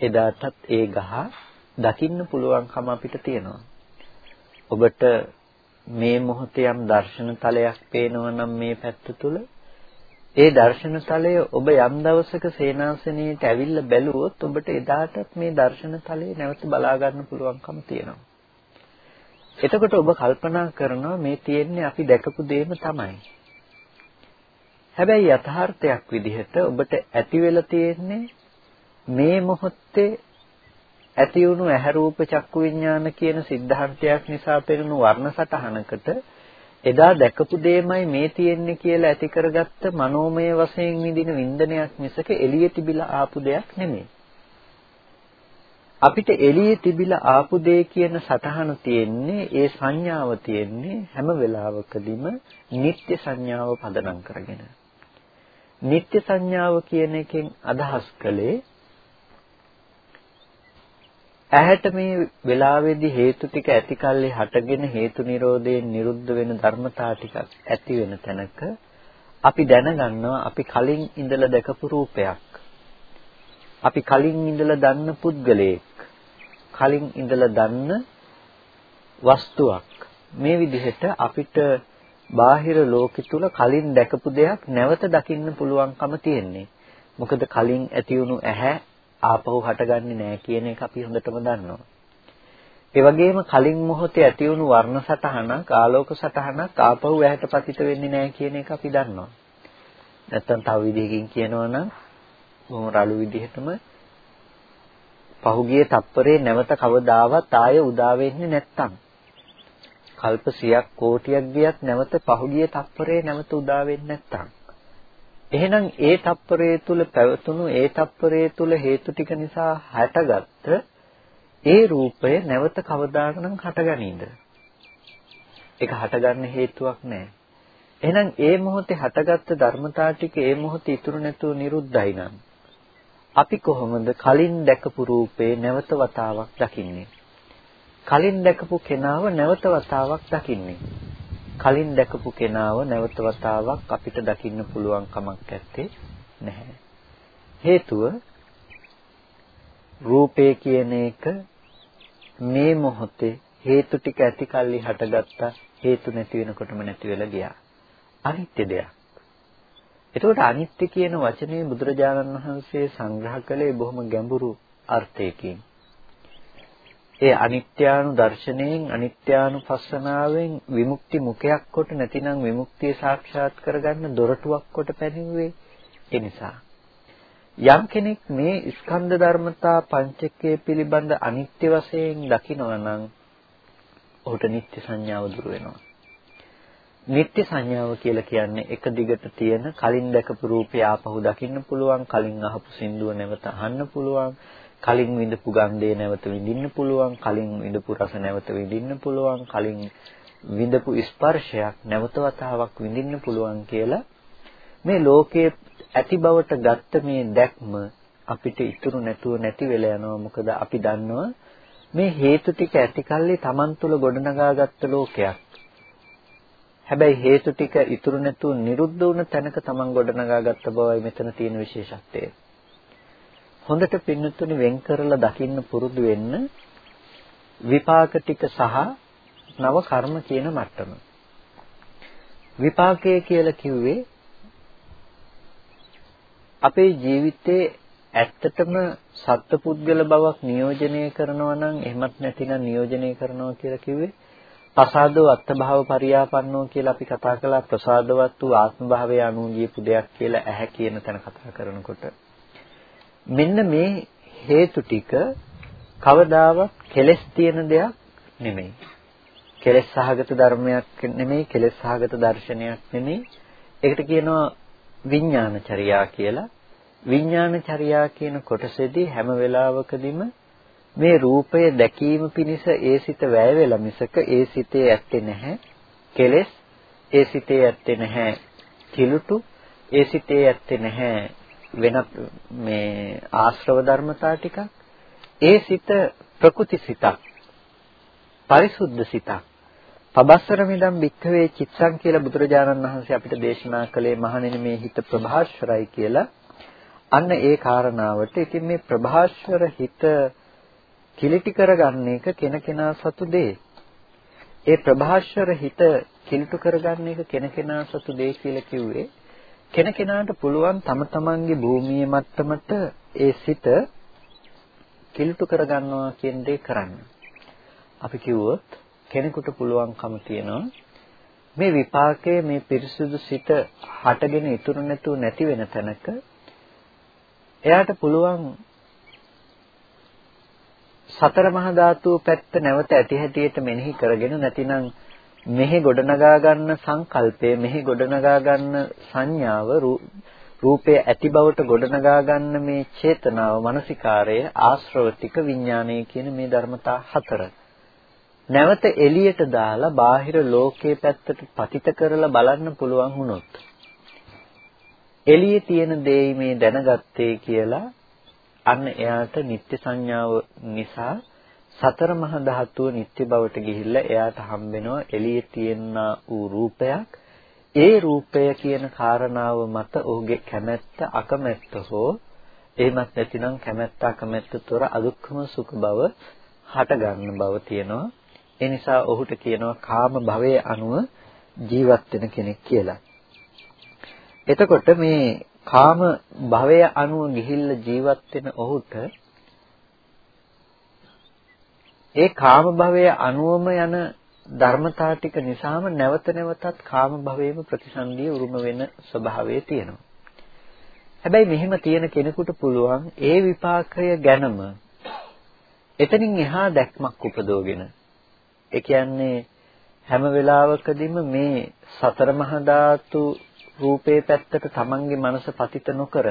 එදාටත් ඒ ගහ දකින්න පුළුවන්කම අපිට තියෙනවා. ඔබට මේ මොහොතේ යම් දර්ශන තලයක් පේනවා නම් මේ පැත්ත තුල ඒ දර්ශන තලය ඔබ යම් දවසක සේනාසනයේට ඇවිල්ලා බැලුවොත් ඔබට එදාටත් මේ දර්ශන තලය නැවත බලා ගන්න පුළුවන්කම තියෙනවා. එතකොට ඔබ කල්පනා කරනවා මේ තියෙන්නේ අපි දැකපු දේම තමයි. හැබැයි යථාර්ථයක් විදිහට ඔබට ඇති වෙලා තියෙන්නේ මේ මොහොතේ ඇති වුණු ඇහැ රූප චක්කු විඥාන කියන સિદ્ધාන්තයක් නිසා පෙනුණු වර්ණ සටහනකට එදා දැකපු දෙයමයි මේ තියෙන්නේ කියලා ඇති කරගත්ත මනෝමය වශයෙන් විඳින වින්දනයක් මිසක එළියේ තිබිලා ආපු දෙයක් නෙමෙයි. අපිට එළියේ තිබිලා ආපු දේ කියන සතහන තියෙන්නේ ඒ සංඥාව තියෙන්නේ හැම වෙලාවකදීම නিত্য සංඥාව පදනම් කරගෙන. නিত্য සංඥාව කියන එකෙන් අදහස් කළේ ඇහැට මේ වෙලාවේදී හේතු ටික ඇතිකල්ලි හටගෙන හේතු නිරෝධයෙන් නිරුද්ධ වෙන ධර්මතා ටිකක් ඇති වෙන තැනක අපි දැනගන්නවා අපි කලින් ඉඳලා දැකපු රූපයක්. අපි කලින් ඉඳලා දන්න පුද්ගලයෙක්. කලින් ඉඳලා දන්න වස්තුවක්. මේ විදිහට අපිට බාහිර ලෝකෙ තුල කලින් දැකපු දෙයක් නැවත දකින්න පුළුවන්කම තියෙන්නේ. මොකද කලින් ඇති වුණු ඇහැ ආපහු හටගන්නේ නැහැ කියන එක අපි හොඳටම දන්නවා. ඒ වගේම කලින් මොහොතේ ඇති වුණු වර්ණ සටහනක් ආලෝක සටහනක් ආපහු ඇහැට පතිත වෙන්නේ නැහැ කියන එක අපි දන්නවා. නැත්තම් තව විදිහකින් කියනවා නම් බොහොම රළු විදිහටම පහුගිය තප්පරේ නැවත කවදාවත් ආය උදා වෙන්නේ නැත්තම් කල්ප 100ක් කෝටියක් ගියත් නැවත පහුගිය තප්පරේ නැවත උදා වෙන්නේ නැත්තම් එහෙනම් ඒ තප්පරයේ තුල පැවතුණු ඒ තප්පරයේ තුල හේතු ටික නිසා හැටගත්ත ඒ රූපය නැවත කවදාකනම් හටගනීද? ඒක හටගන්න හේතුවක් නැහැ. එහෙනම් ඒ මොහොතේ හටගත්ත ධර්මතා ටික ඒ මොහොතේ ඉතුරු නැතුව නිරුද්ධයි නම් අපි කොහොමද කලින් දැකපු රූපේ නැවත වතාවක් දකින්නේ? කලින් දැකපු කෙනාව නැවත වතාවක් දකින්නේ. කලින් දැකපු කෙනාව නැවත වතාවක් අපිට දකින්න පුළුවන් කමක් නැත්තේ නැහැ. හේතුව රූපේ කියන එක මේ මොහොතේ හේතු ටික ඇති කල්ලි හටගත්තා හේතු නැති වෙනකොටම නැති වෙලා ගියා. අනිත්‍ය දෙයක්. එතකොට අනිත්‍ය කියන වචනේ බුදුරජාණන් වහන්සේ සංග්‍රහ කළේ බොහොම ගැඹුරු අර්ථයකින්. ඒ අනිත්‍යානු දර්ශනයෙන් අනිත්‍යානුපස්සනාවෙන් විමුක්ති මුඛයක් කොට නැතිනම් විමුක්තිය සාක්ෂාත් කරගන්න දොරටුවක් කොට පැනිව්වේ ඒ නිසා යම් කෙනෙක් මේ ස්කන්ධ ධර්මතා පංචකය පිළිබඳ අනිත්‍ය වශයෙන් දකිනවා නම් ඔහුට නිත්‍ය සංඥාව දුර වෙනවා. නිත්‍ය සංඥාව කියලා කියන්නේ එක දිගට තියෙන කලින් දැකපු රූපය ආපහු දකින්න පුළුවන්, කලින් අහපු සින්දුව නැවත අහන්න පුළුවන්, කලින් විඳපු ගන්ධය නැවත විඳින්න පුළුවන්, කලින් විඳපු රස නැවත විඳින්න පුළුවන්, කලින් විඳපු ස්පර්ශයක් නැවත වතාවක් විඳින්න පුළුවන් කියලා මේ ලෝකයේ ඇති බවට ගත්ත මේ දැක්ම අපිට ඉතුරු නැතුව නැති වෙලා යනවා. මොකද අපි දන්නවා මේ හේතු ටික ඇති කල්ලි Taman තුල ගොඩනගාගත්ත ලෝකයක්. හැබැයි හේතු ටික ඉතුරු නැතුව නිරුද්ධ වුණ තැනක Taman ගොඩනගාගත්ත බවයි මෙතන තියෙන විශේෂත්වය. හොඳට පින්නතුනි වෙන් කරලා දකින්න පුරුදු වෙන්න විපාක ටික සහ නව කර්ම කියන මට්ටම. විපාකය කියලා කිව්වේ අපේ ජීවිතේ ඇත්තටම සත්පුද්ගල බවක් නියෝජනය කරනවා නම් එහෙමත් නැතිනම් නියෝජනය කරනවා කියලා කිව්වේ ප්‍රසාදෝ අත්භාව පරියාපන්නෝ කියලා අපි කතා කළා. ප්‍රසාදවත් වූ ආත්ම භාවය අනුජීපු දෙයක් කියලා ඇහැ කියන තැන කතා කරනකොට. මෙන්න මේ හේතු ටික කවදාවත් කෙලස් තියෙන දෙයක් නෙමෙයි. කෙලස් සහගත ධර්මයක් නෙමෙයි කෙලස් සහගත දර්ශනයක් නෙමෙයි. ඒකට කියනවා විඥානචර්යා කියලා. විඥානචර්යා කියන කොටසේදී හැම වෙලාවකදීම මේ රූපය දැකීම පිණිස ඒ සිත වැය වෙලා මිසක ඒ සිතේ ඇත්තේ නැහැ. කෙලෙස් ඒ සිතේ ඇත්තේ නැහැ. කිලුටු ඒ සිතේ ඇත්තේ නැහැ. වෙනත් මේ ආශ්‍රව ධර්මතා ටිකක් ඒ සිත ප්‍රකෘති සිතක් පරිසුද්ධ සිතක් පබස්සර මිදම් භික්ඛවේ චිත්තං කියලා බුදුරජාණන් වහන්සේ අපිට දේශනා කළේ මහණෙනි මේ හිත ප්‍රභාස්වරයි කියලා. අන්න ඒ කාරණාවට ඉතින් මේ ප්‍රභාස්වර හිත කිලිටි කරගන්න එක කෙනකෙනා සතු දේ. ඒ ප්‍රභාස්වර හිත කිලිටු කරගන්න එක කෙනකෙනා සතු දේ කියලා කිව්වේ කෙනකෙනාට පුළුවන් තම තමන්ගේ භූමියේ මට්ටමට ඒ සිත කිලිටු කරගන්නවා කියන දේ කරන්න. අපි කිව්වොත් කෙනෙකුට පුළුවන්කම තියෙනවා මේ විපාකයේ මේ පිරිසුදු සිත හටගෙන ඉතුරු නැතුව නැති වෙන තැනක එයාට පුළුවන් සතර මහා ධාතු පැත්ත නැවත ඇති හැටියට මෙනෙහි කරගෙන නැතිනම් මෙහි ගොඩනගා ගන්න සංකල්පය මෙහි ගොඩනගා ගන්න සංඥාව රූපයේ ඇති බවට ගොඩනගා ගන්න මේ චේතනාව මානසිකාරය ආශ්‍රවතික විඥානය කියන මේ ධර්මතා හතර. නැවත එළියට දාලා බාහිර ලෝකයේ පැත්තට පතිත කරලා බලන්න පුළුවන් වුණොත්. එළියේ තියෙන දෙයි මේ දැනගත්තේ කියලා අන්න එයාට නිත්‍ය සංඥාව නිසා සතර මහා ධාතුව නිත්‍ය බවට ගිහිල්ලා එයාට හම්බෙනවා එළියේ තියෙනා වූ රූපයක් ඒ රූපය කියන කාරණාව මත ඔහුගේ කැමැත්ත අකමැත්ත හෝ එහෙමත් නැතිනම් කැමැත්ත අකමැත්ත තොර අදුක්කම සුඛ බව හට ගන්න බව තියෙනවා ඒ නිසා ඔහුට කියනවා කාම භවයේ අනුව ජීවත් වෙන කෙනෙක් කියලා. එතකොට මේ කාම භවය අනුව ගිහිල්ලා ජීවත් වෙන ඔහුට ඒ කාම භවයේ අනුවම යන ධර්මතා ටික නිසාම නැවත නැවතත් කාම භවයේම ප්‍රතිසන්දිය උරුම වෙන ස්වභාවය තියෙනවා. හැබැයි මෙහෙම තියෙන කෙනෙකුට පුළුවන් ඒ විපාකය ගැනම එතනින් එහා දැක්මක් උපදවගෙන ඒ කියන්නේ හැම වෙලාවකදීම මේ සතර මහා ධාතු රූපේ පැත්තට තමන්ගේ මනස පතිත නොකර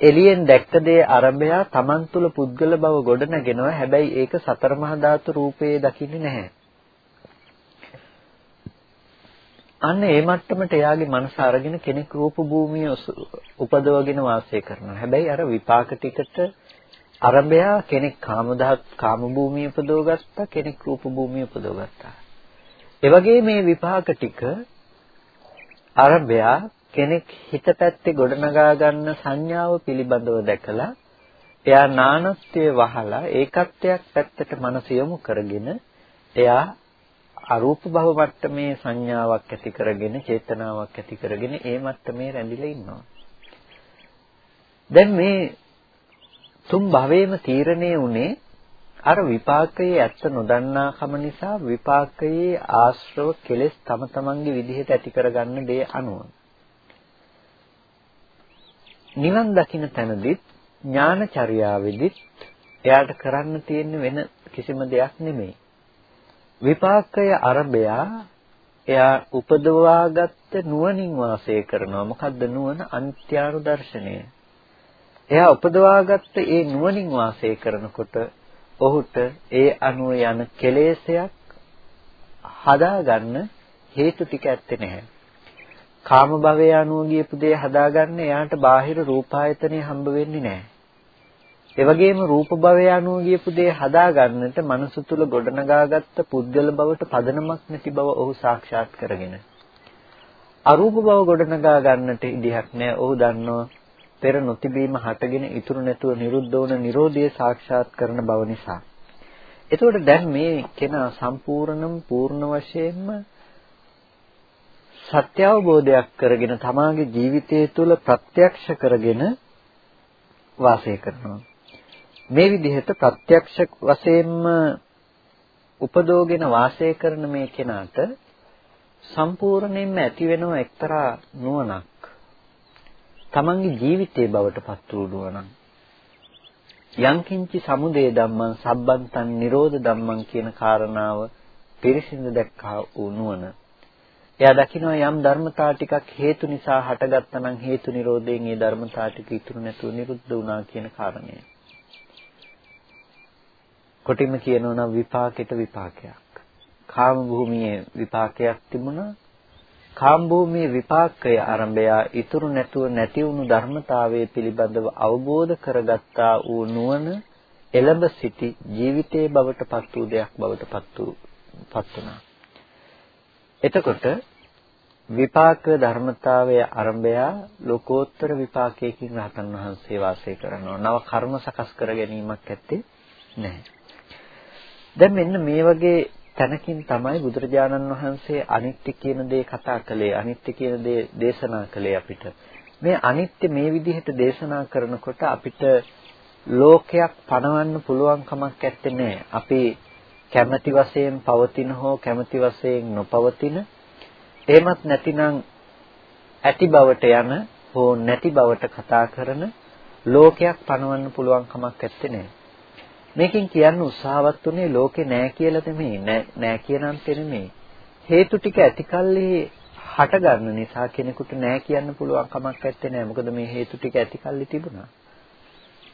එළියෙන් දැක්ක දේ අරබය තමන් තුළ පුද්ගල බව ගොඩනගෙනවා. හැබැයි ඒක සතර මහා ධාතු රූපේ දකින්නේ නැහැ. අන්න ඒ මට්ටමට එයාගේ මනස අරගෙන කෙනෙක් රූප භූමිය උපදවගෙන වාසය කරනවා. හැබැයි අර විපාක ටිකට අරබය කෙනෙක් කාම කාම භූමිය උපදවගත්තා කෙනෙක් රූප භූමිය උපදවගත්තා. ඒ වගේ මේ විපාක ටික අරබයා කෙනෙක් හිත පැත්තේ ගොඩනගා ගන්න සංඥාව පිළිබඳව දැකලා එයා නානත්වයේ වහලා ඒකත්වයක් පැත්තට මනස යොමු කරගෙන එයා අරූප භව මට්ටමේ සංඥාවක් ඇති කරගෙන චේතනාවක් ඇති කරගෙන ඒ මට්ටමේ රැඳිලා ඉන්නවා. දැන් මේ තුන් භවයේම තීරණය උනේ අර විපාකයේ ඇත්ත නොදන්නාකම නිසා විපාකයේ ආශ්‍රව කෙලෙස් තම තමන්ගේ විදිහට ඇති කරගන්න දේ අනුව නිවන් දකින්න තැනදිත් ඥානචර්යාවෙදිත් එයාට කරන්න තියෙන වෙන කිසිම දෙයක් නෙමෙයි. විපාකය අරබයා එයා උපදවාගත්ත නුවණින් වාසය කරනවා. මොකද්ද නුවණ? අන්ත්‍යාරු දර්ශනය. එයා උපදවාගත්ත ඒ නුවණින් වාසය කරනකොට ඔහුට ඒ අනුව යන කෙලෙසයක් හදාගන්න හේතු ටික ඇත්තේ නැහැ. කාම භවයේ අනුව ගියපු දේ හදාගන්න එයාට බාහිර රූපායතනෙ හම්බ වෙන්නේ නැහැ. ඒ වගේම රූප භවයේ අනුව ගියපු දේ හදාගන්නට මනස තුල ගොඩනගාගත්ත පුද්ගල බවට පදනමක් නැති බව ඔහු සාක්ෂාත් කරගෙන අරූප බව ගොඩනගා ගන්නට ඉඩයක් නැහැ. ඔහු දන්නවා පෙර නොතිබීම හටගෙන ඉතුරු නැතුව නිරුද්ධ වන Nirodha සාක්ෂාත් කරන බව නිසා. එතකොට දැන් මේ කෙනා සම්පූර්ණම් පූර්ණ වශයෙන්ම සත්‍ය අවබෝධයක් කරගෙන තමාගේ ජීවිතය තුළ ප්‍රත්‍යක්ෂ කරගෙන වාසය කරනවා. මේ විදිහට ප්‍රත්‍යක්ෂ වශයෙන්ම උපදෝගෙන වාසය කරන මේ කෙනාට සම්පූර්ණයෙන්ම ඇති වෙනව එක්තරා නුවණක්. තමන්ගේ ජීවිතයේ බවට පත් වූ යංකින්චි සමුදය ධම්මං සබ්බන්තං නිරෝධ ධම්මං කියන කාරණාව පිරිසිඳ දැක්කා වූ නුවණ. එයා දකිනවා යම් ධර්මතා ටිකක් හේතු නිසා හටගත්තා නම් හේතු නිරෝධයෙන් ඒ ධර්මතා ටික ඉතුරු නැතුව නිරුද්ධ වුණා කියන කාරණය. කොටිම කියනවා නම් විපාකෙට විපාකයක්. කාම භූමියේ විපාකයක් තිබුණා කාම් භූමියේ විපාකය ආරම්භය ඉතුරු නැතුව නැති වුණු ධර්මතාවයේ පිළිබඳව අවබෝධ කරගත්තා වූ නුවණ එළඹ සිටි ජීවිතයේ බවට පත් වූ දෙයක් බවට පත් වූ පත් වුණා. එතකොට විපාක ධර්මතාවයේ ආරම්භය ලෝකෝත්තර විපාකයකින් රහතන් වහන්සේ වාසය කරනවා. නව කර්ම සකස් කර ගැනීමක් ඇත්තේ නැහැ. දැන් මෙන්න මේ වගේ තැනකින් තමයි බුදුරජාණන් වහන්සේ අනිත්‍ය කියන දේ කතා කළේ අනිත්‍ය කියන දේ දේශනා කළේ අපිට මේ අනිත්‍ය මේ විදිහට දේශනා කරනකොට අපිට ලෝකයක් පණවන්න පුළුවන් කමක් නැත්තේ අපි කැමැති වශයෙන් පවතින හෝ කැමැති වශයෙන් නොපවතින එහෙමත් නැතිනම් ඇති බවට යන හෝ නැති බවට කතා කරන ලෝකයක් පණවන්න පුළුවන් කමක් නැත්තේ මේකෙන් කියන්න උත්සාහවත් උනේ ලෝකේ නෑ කියලා නෙමෙයි නෑ කියන අන්තෙ නෙමෙයි. හේතු ටික ඇතිකල්ලි හට ගන්න නිසා කෙනෙකුට නෑ කියන්න පුළුවන් කමක් නැත්තේ නෑ. මොකද මේ හේතු ටික ඇතිකල්ලි තිබුණා.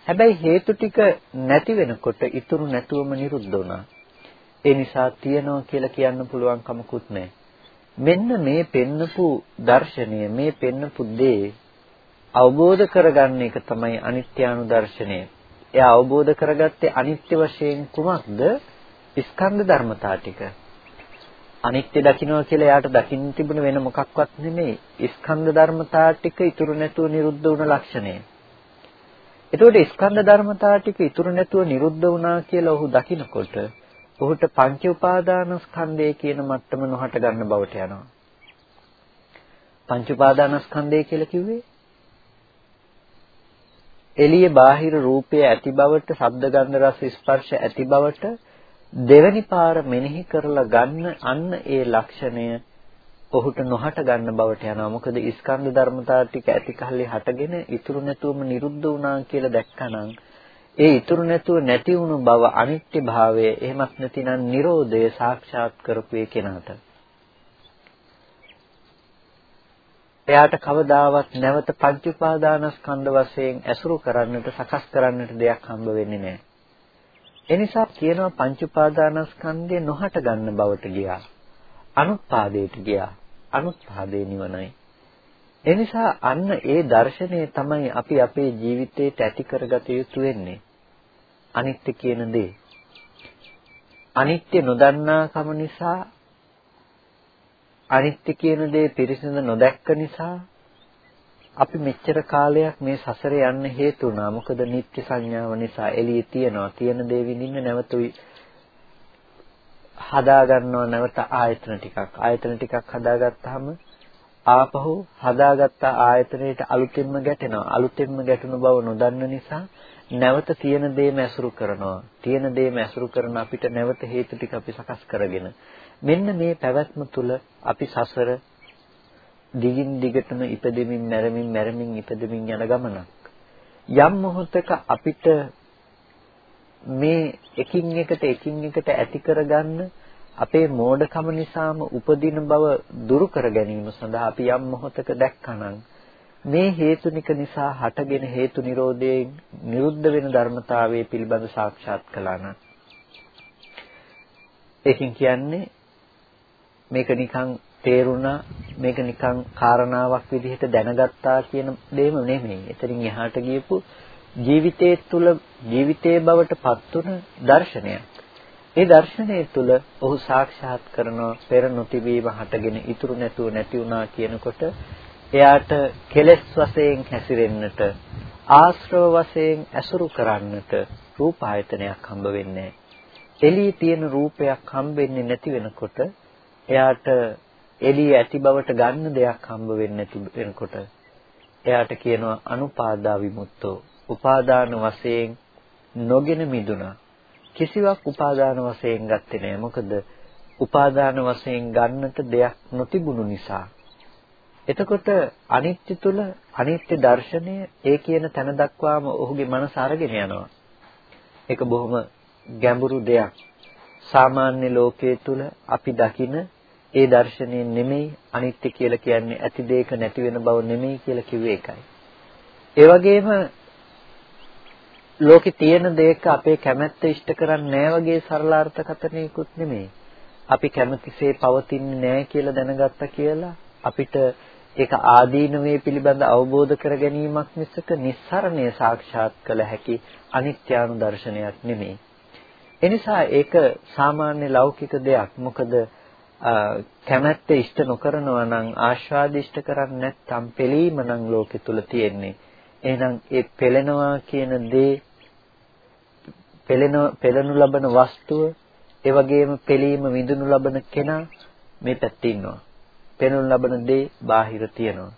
හැබැයි හේතු ටික නැති වෙනකොට ඉතුරු නැතුවම නිරුද්ධ වුණා. ඒ නිසා තියනවා කියලා කියන්න පුළුවන් කමකුත් නෑ මෙන්න මේ පෙන්නපු දර්ශනය මේ පෙන්නපු දේ අවබෝධ කරගන්න එක තමයි අනිත්‍යානු දර්ශනය එයා අවබෝධ කරගත්තේ අනිත්‍ය වශයෙන් කුමක්ද? ස්කන්ධ ධර්මතා ටික. අනිත්‍ය දකින්නවා කියලා එයාට දකින්න තිබුණ වෙන මොකක්වත් නෙමෙයි. ස්කන්ධ ධර්මතා ටික ඉතුරු නැතුව නිරුද්ධ වුණ ලක්ෂණය. එතකොට ස්කන්ධ ධර්මතා ටික ඉතුරු නැතුව නිරුද්ධ වුණා කියලා ඔහු දකිනකොට ඔහුට පංච උපාදාන ස්කන්ධය කියන මට්ටම නොහට ගන්න බවට යනවා. පංච උපාදාන ස්කන්ධය කියලා කිව්වේ එළියේ බාහිර රූපයේ ඇති බවට, ශබ්ද ගන්ධ රස ස්පර්ශ ඇති බවට දෙවැනි පාර මෙනෙහි කරලා ගන්න අන්න ඒ ලක්ෂණය ඔහුට නොහට ගන්න බවට යනවා. මොකද ස්කන්ධ ධර්මතා ටික ඇති කල්ලි හටගෙන ඉතුරු නැතුවම නිරුද්ධ වුණා කියලා දැක්කනම් ඒ ඉතුරු නැතුව නැති වුණු බව අනිත්‍ය භාවය එහෙමත් නැතිනම් Nirodhaය සාක්ෂාත් කරපු ඒ කෙනාට එයාට කවදාවත් නැවත පංච උපාදානස්කන්ධ වශයෙන් ඇසුරු කරන්නට සකස් කරන්නට දෙයක් හම්බ වෙන්නේ නැහැ. එනිසා කියනවා පංච උපාදානස්කන්ධය නොහට ගන්න බවට ගියා. අනුත්පාදයට ගියා. අනුත්පාදේ නිවනයි. එනිසා අන්න ඒ දර්ශනය තමයි අපි අපේ ජීවිතේට ඇති කරගත යුතු වෙන්නේ. අනිත්‍ය කියන දේ. අනිත්‍ය නොදන්නාකම නිසා අනිත්‍ය කියන දේ පිරිසිදු නොදැක්ක නිසා අපි මෙච්චර කාලයක් මේ සසරේ යන්න හේතු වුණා. මොකද නිත්‍ය සංඥාව නිසා එළියේ තියනවා. තියෙන දේ විඳින්න නැවතුයි හදා ගන්නවා නැවත ආයතන ටිකක්. ආයතන ටිකක් හදාගත්තාම ආපහු හදාගත්ත ආයතනයට අලුතෙන්ම ගැටෙනවා. අලුතෙන්ම ගැටුණු බව නොදන්න නිසා නැවත තියෙන දේම ඇසුරු කරනවා. තියෙන දේම ඇසුරු කරන අපිට නැවත හේතු ටික අපි සකස් කරගෙන මෙන්න මේ පැවැත්ම තුල අපි සසර දිගින් දිගටම ඉපදෙමින් මැරෙමින් මැරෙමින් ඉපදෙමින් යන ගමනක්. යම් මොහොතක අපිට මේ එකින් එකට එකින් එකට ඇති කරගන්න අපේ මෝඩකම නිසාම උපදින බව දුරු කර ගැනීම සඳහා අපි යම් මොහොතක දැක්කනම් මේ හේතුනික නිසා හටගෙන හේතු නිරෝධයෙන් නිරුද්ධ වෙන ධර්මතාවයේ පිළිබඳ සාක්ෂාත් කළා නම් ඒකින් කියන්නේ මේක නිකන් තේරුණා මේක නිකන් කාරණාවක් විදිහට දැනගත්තා කියන දෙයම නෙමෙයි. එතනින් එහාට ගියපු ජීවිතයේ තුල ජීවිතයේ බවට පත්වන දර්ශනයක්. ඒ දර්ශනය තුල ඔහු සාක්ෂාත් කරන පෙර නොතිබීම හටගෙන ඉතුරු නැතුව නැති වුණා කියනකොට එයාට කෙලෙස් වශයෙන් හැසිරෙන්නට ආශ්‍රව වශයෙන් ඇසුරු කරන්නට රූප ආයතනයක් හම්බ වෙන්නේ එළියේ තියෙන රූපයක් හම්බෙන්නේ නැති වෙනකොට එයාට එළිය ඇති බවට ගන්න දෙයක් හම්බ වෙන්නේ නැති වෙනකොට එයාට කියනවා අනුපාදා විමුක්තෝ. උපාදාන වශයෙන් නොගෙන මිදුණා. කිසිවක් උපාදාන වශයෙන් ගත්තේ නෑ. මොකද උපාදාන වශයෙන් ගන්නට දෙයක් නොතිබුණු නිසා. එතකොට අනිත්‍ය තුල අනිත්‍ය දර්ශනය ඒ කියන තැන දක්වාම ඔහුගේ මනස අරගෙන යනවා. ඒක බොහොම ගැඹුරු දෙයක්. සාමාන්‍ය ලෝකයේ තුල අපි දකින ඒ දර්ශනය නෙමෙයි අනිත්‍ය කියලා කියන්නේ ඇති දෙයක නැති වෙන බව නෙමෙයි කියලා කිව්වේ ඒකයි. ඒ වගේම ලෝකේ තියෙන දෙයක අපේ කැමැත්ත ඉෂ්ට කරන්නේ නැහැ වගේ සරලාර්ථකතනෙකුත් නෙමෙයි. අපි කැමතිසේ පවතින්නේ නැහැ කියලා දැනගත්තා කියලා අපිට ඒක ආදීනවේ පිළිබඳ අවබෝධ කර ගැනීමක් මිසක නිස්සරණය සාක්ෂාත් කළ හැකි අනිත්‍යානු දර්ශනයක් නෙමෙයි. එනිසා ඒක සාමාන්‍ය ලෞකික දෙයක්. මොකද කැමැත්ත ඉෂ්ට නොකරනවා නම් ආස්වාද ඉෂ්ට කරන්නේ නැත්නම් පෙළීම නම් ලෝකෙ තුල තියෙන්නේ. එහෙනම් ඒ පෙළෙනවා කියන දේ පෙළෙන පෙළනු ලබන වස්තුව ඒ වගේම පෙළීම විඳිනු ලබන කෙනා මේ පැත්තේ ඉන්නවා. පෙළනු ලබන දේ බාහිර තියෙනවා.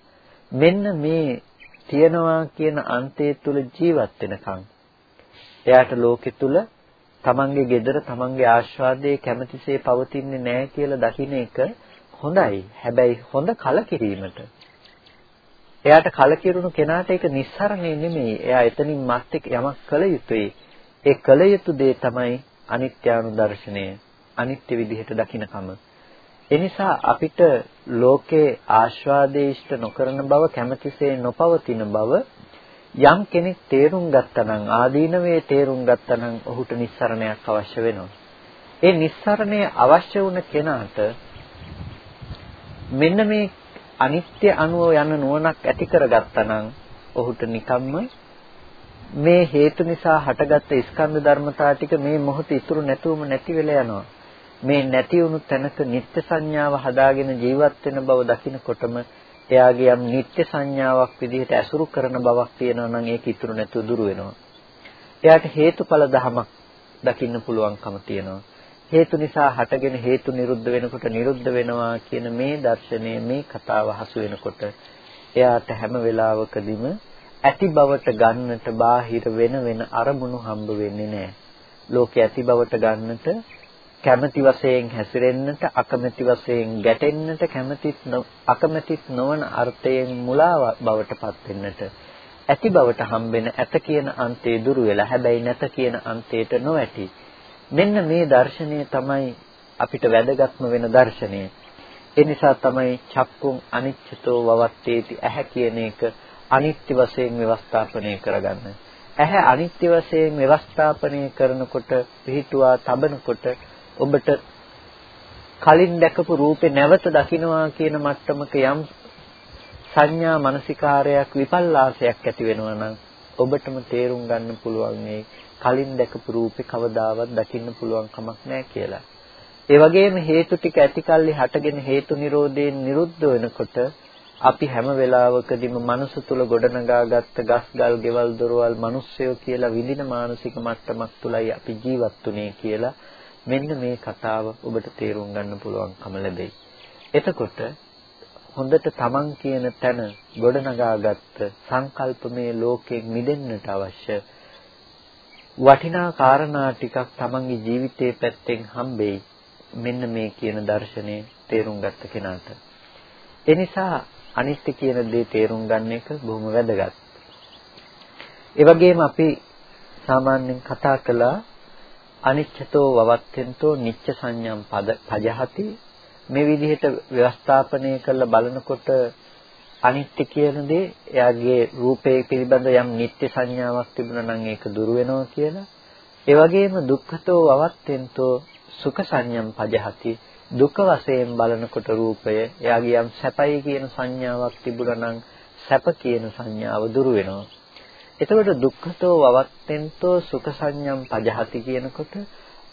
මෙන්න මේ තියනවා කියන අන්තය තුල ජීවත් වෙනකන් එයාට ලෝකෙ තුල තමන්ගේ gedara තමන්ගේ ආස්වාදයේ කැමැතිසේ පවතින්නේ නැහැ කියලා දකින්න එක හොඳයි. හැබැයි හොඳ කලකිරීමට. එයාට කලකිරුණු කෙනාට ඒක නිස්සරණේ නෙමෙයි. එයා එතනින් මත් යමක් කළ යුතුයි. ඒ කළ යුතු දේ තමයි අනිත්‍යානුදර්ශනය. අනිත්‍ය විදිහට දකින්නකම. එනිසා අපිට ලෝකේ ආස්වාදයේ ඉෂ්ට නොකරන බව කැමැතිසේ නොපවතින බව යම් කෙනෙක් තේරුම් ගත්තනම් ආදීනවේ තේරුම් ගත්තනම් ඔහුට නිස්සරණයක් අවශ්‍ය වෙනවා. ඒ නිස්සරණය අවශ්‍ය වුණ කෙනාට මෙන්න මේ අනිත්‍ය අනුව යන නුවණක් ඇති කරගත්තනම් ඔහුට නිකම්ම මේ හේතු නිසා හටගත්ත ස්කන්ධ ධර්මතා ටික මේ මොහොතේ ඉතුරු නැතුවම නැති වෙලා යනවා. මේ නැති වුණු තැනක නිත්‍ය සංඥාව හදාගෙන ජීවත් වෙන බව දකිනකොටම එයාගේ යම් නිත්‍ය සංඥාවක් විදිහට ඇසුරු කරන බවක් තියෙනවා නම් ඒක ඉතුරු නැතුව දුර වෙනවා. එයාට හේතුඵල ධමයක් දකින්න පුළුවන්කම තියෙනවා. හේතු නිසා හටගෙන හේතු නිරුද්ධ වෙනකොට නිරුද්ධ වෙනවා කියන මේ දර්ශනය මේ කතාව හසු වෙනකොට එයාට හැම වෙලාවකදීම ඇති බවට ගන්නට බාහිර වෙන වෙන අරමුණු හම්බ වෙන්නේ නැහැ. ලෝකේ ඇති බවට ගන්නට කැමැති වශයෙන් හැසිරෙන්නට අකමැති වශයෙන් ගැටෙන්නට කැමැතිත් අකමැතිත් නොවන අර්ථයෙන් මුලා බවට පත් වෙන්නට ඇති බවට හම්බෙන ඇත කියන අන්තේ දුරු වෙලා හැබැයි නැත කියන අන්තයට නොඇති මෙන්න මේ දර්ශනය තමයි අපිට වැදගත්ම වෙන දර්ශනය ඒ නිසා තමයි චක්කුම් අනිච්චතෝ වවත්තේති ඇහැ කියන එක අනිත්‍ය වශයෙන් ව්‍යවස්ථාපනය කරගන්න. ඇහැ අනිත්‍ය වශයෙන් ව්‍යවස්ථාපනය කරනකොට පිහිටුවා තබනකොට ඔබට කලින් දැකපු රූපේ නැවත දකින්නවා කියන මට්ටමක යම් සංඥා මානසිකාරයක් විපල්ලාසයක් ඇති වෙනවා නම් ඔබටම තේරුම් ගන්න පුළුවන් මේ කලින් දැකපු රූපේ කවදාවත් දකින්න පුළුවන් කමක් නැහැ කියලා. ඒ වගේම හේතු ටික ඇතිකල්ලි හටගෙන හේතු නිරෝධයෙන් නිරුද්ධ වෙනකොට අපි හැම වෙලාවකදීම මනස තුල ගොඩනගාගත්ත ගස් ගල් ගෙවල් දොරවල් මිනිස්සයෝ කියලා විඳින මානසික මට්ටමක් තුලයි අපි ජීවත් වුනේ කියලා මෙන්න මේ කතාව ඔබට තේරුම් ගන්න පුළුවන්කම ලැබෙයි. එතකොට හොඳට තමන් කියන තැන ගොඩනගාගත්ත සංකල්පමේ ලෝකයෙන් මිදෙන්නට අවශ්‍ය වටිනා කාරණා ටිකක් තමන්ගේ ජීවිතයේ පැත්තෙන් හම්බෙයි. මෙන්න මේ කියන දර්ශනේ තේරුම් ගත්ත කෙනාට. ඒ නිසා අනිත්‍ය කියන දේ තේරුම් ගන්න එක බොහොම වැදගත්. ඒ වගේම අපි සාමාන්‍යයෙන් කතා කළා අනිච්චතෝ වවත්තෙන්තෝ නිච්ච සංඥම් පද පජහති මේ විදිහට ව්‍යවස්ථාපනය කරලා බලනකොට අනිත්‍ය කියන දේ එයාගේ රූපේ පිළිබඳ යම් නිත්‍ය සංඥාවක් තිබුණා නම් ඒක දුර වෙනවා කියලා. ඒ වගේම දුක්ඛතෝ වවත්තෙන්තෝ සුඛ සංඥම් පජහති දුක වශයෙන් බලනකොට රූපය එයාගේ යම් සැපයි කියන සංඥාවක් තිබුණා නම් සැප කියන සංඥාව දුර වෙනවා. එතකොට දුක්ඛතෝ වවත්තෙන්තෝ සුඛ සංඥම් පජහති කියනකොට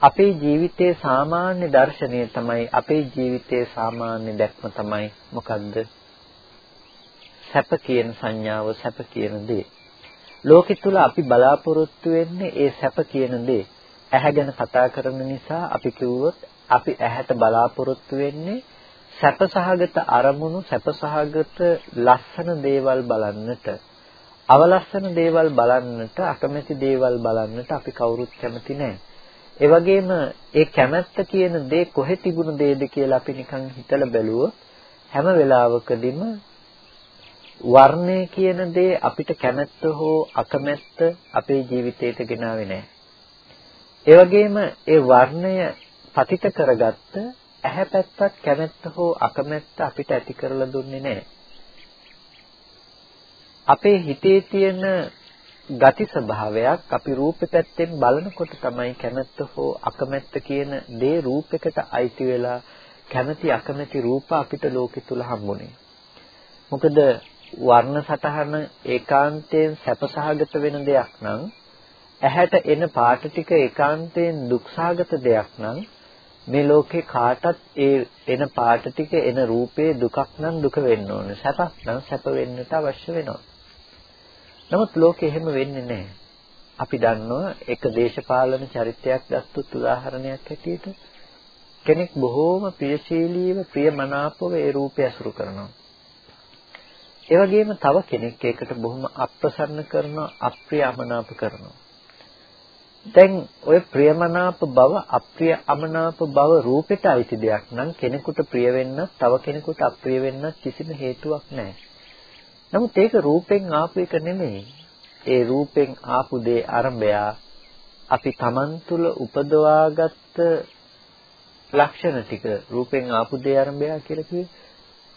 අපේ ජීවිතයේ සාමාන්‍ය දර්ශනය තමයි අපේ ජීවිතයේ සාමාන්‍ය දැක්ම තමයි මොකද්ද? සැප කියන සංඥාව සැප කියන දේ. ලෝකෙ තුල අපි බලාපොරොත්තු වෙන්නේ ඒ සැප කියන දේ. ඇහැ ගැන කතා කරන නිසා අපි කිව්වොත් අපි ඇහැට බලාපොරොත්තු වෙන්නේ සැපසහගත අරමුණු සැපසහගත ලස්සන දේවල් බලන්නට අවලස්සන දේවල් බලන්නට අකමැති දේවල් බලන්නට අපි කවුරුත් කැමති නැහැ. ඒ වගේම ඒ කැමැත්ත කියන දේ කොහෙ තිබුණු දේද කියලා අපි නිකන් හිතලා බැලුවොත් හැම වෙලාවකදීම වර්ණය කියන දේ අපිට කැමැත්ත හෝ අකමැත්ත අපේ ජීවිතයට ගෙනාවේ නැහැ. ඒ වගේම ඒ වර්ණය පතිත කරගත්ත ඇහැ පැත්තත් කැමැත්ත හෝ අකමැත්ත අපිට ඇති කරලා දුන්නේ නැහැ. අපේ හිතේ තියෙන ගති ස්වභාවයක් අපි රූපේ පැත්තෙන් බලනකොට තමයි කැමැත්ත හෝ අකමැත්ත කියන දේ රූපයකට අයිති වෙලා කැමැති අකමැති රූප අපිට ලෝකෙ තුල හම්බුනේ. මොකද වර්ණ සටහන ඒකාන්තයෙන් සැපසහගත වෙන දෙයක් නම් ඇහැට එන පාට ටික ඒකාන්තයෙන් දුක්සහගත දෙයක් නම් මේ ලෝකේ කාටත් ඒ එන පාට ටික එන රූපේ දුකක් නම් දුක වෙන්න ඕනේ. සැපක් නම් සැප වෙන්නට අවශ්‍ය වෙනවා. නමුත් ලෝකෙ එහෙම වෙන්නේ නැහැ. අපි දන්නවා එක දේශපාලන චරිතයක් ගත්තොත් උදාහරණයක් හැටියට කෙනෙක් බොහෝම ප්‍රියශීලීව ප්‍රියමනාපව ඒ රූපය අසුරු කරනවා. ඒ වගේම තව කෙනෙක් ඒකට බොහොම අප්‍රසන්න කරනවා අප්‍රියමනාප කරනවා දැන් ඔය ප්‍රියමනාප බව අප්‍රිය අමනාප බව රූපෙට අයිති දෙයක් නම් කෙනෙකුට ප්‍රිය වෙන්න තව කෙනෙකුට අප්‍රිය වෙන්න කිසිම හේතුවක් නැහැ. නමුත් ඒක රූපෙන් ආපු එක නෙමෙයි. ඒ රූපෙන් ආපු දේ අරඹය අපි Taman තුල උපදවාගත්ත ලක්ෂණ ටික රූපෙන් ආපු දේ අරඹය කියලා කිව්වේ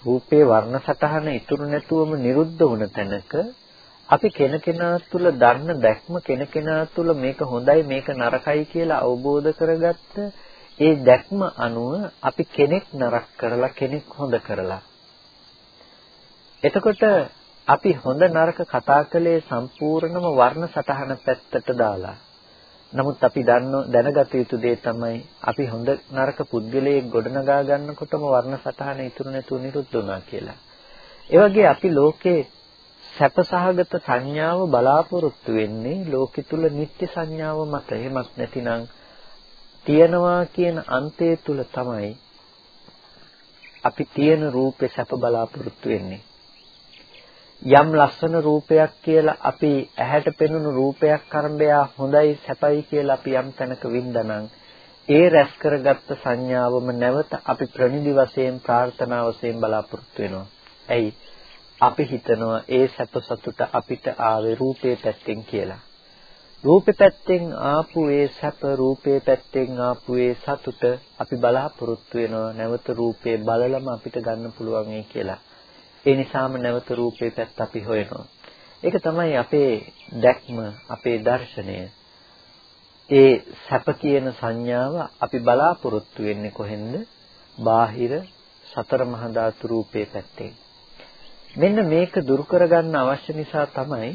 රූපේ වර්ණ සටහන ඉතුරු නැතුවම නිරුද්ධ වුණ තැනක අපි කෙනකෙනා තුල දන්න දැක්ම කෙනකෙනා තුල මේක හොඳයි මේක නරකයි කියලා අවබෝධ කරගත්ත ඒ දැක්ම අනුව අපි කෙනෙක් නරක කරලා කෙනෙක් හොඳ කරලා. එතකොට අපි හොඳ නරක කතා කළේ සම්පූර්ණම වර්ණ සටහන පැත්තට දාලා. නමුත් අපි දන්න දැනගත යුතු දේ තමයි අපි හොඳ නරක පුද්ගලයෙක් ගොඩනගා ගන්නකොටම වර්ණ සටහන ඉතුරු නැතුව නිරුද්ධ වුණා කියලා. ඒ වගේ අපි ලෝකේ සැපසහගත සංඥාව බලාපොරොත්තු වෙන්නේ ලෝකෙ තුල නිත්‍ය සංඥාව මත. එහෙමත් නැතිනම් තියනවා කියන අන්තය තුල තමයි අපි තියෙන රූපේ සැප බලාපොරොත්තු වෙන්නේ. යම් ලස්සන රූපයක් කියලා අපි ඇහැට පෙනුණු රූපයක් කරඹයා හොඳයි සැපයි කියලා අපි යම් තැනක වින්දනං ඒ රැස් කරගත්ත සංඥාවම නැවත අපි ප්‍රනිදි වශයෙන් ප්‍රාර්ථනා වශයෙන් බලාපොරොත්තු වෙනවා. ඇයි? අපි හිතනවා ඒ සැප සතුට අපිට ආවේ රූපේ පැත්තෙන් කියලා. රූපේ පැත්තෙන් ආපු ඒ සැප රූපේ පැත්තෙන් ආපු ඒ සතුට අපි බලාපොරොත්තු වෙනවා නැවත රූපේ බලලම අපිට ගන්න පුළුවන් ඒ කියලා. ඒ නිසාම නැවත රූපේ පැත්ත අපි හොයනවා. ඒක තමයි අපේ දැක්ම, අපේ දර්ශනය. ඒ සැප කියන සංඥාව අපි බලාපොරොත්තු වෙන්නේ කොහෙන්ද? බාහිර සතර මහා ධාතු රූපේ පැත්තෙන්. මෙන්න මේක දුරු කරගන්න අවශ්‍ය නිසා තමයි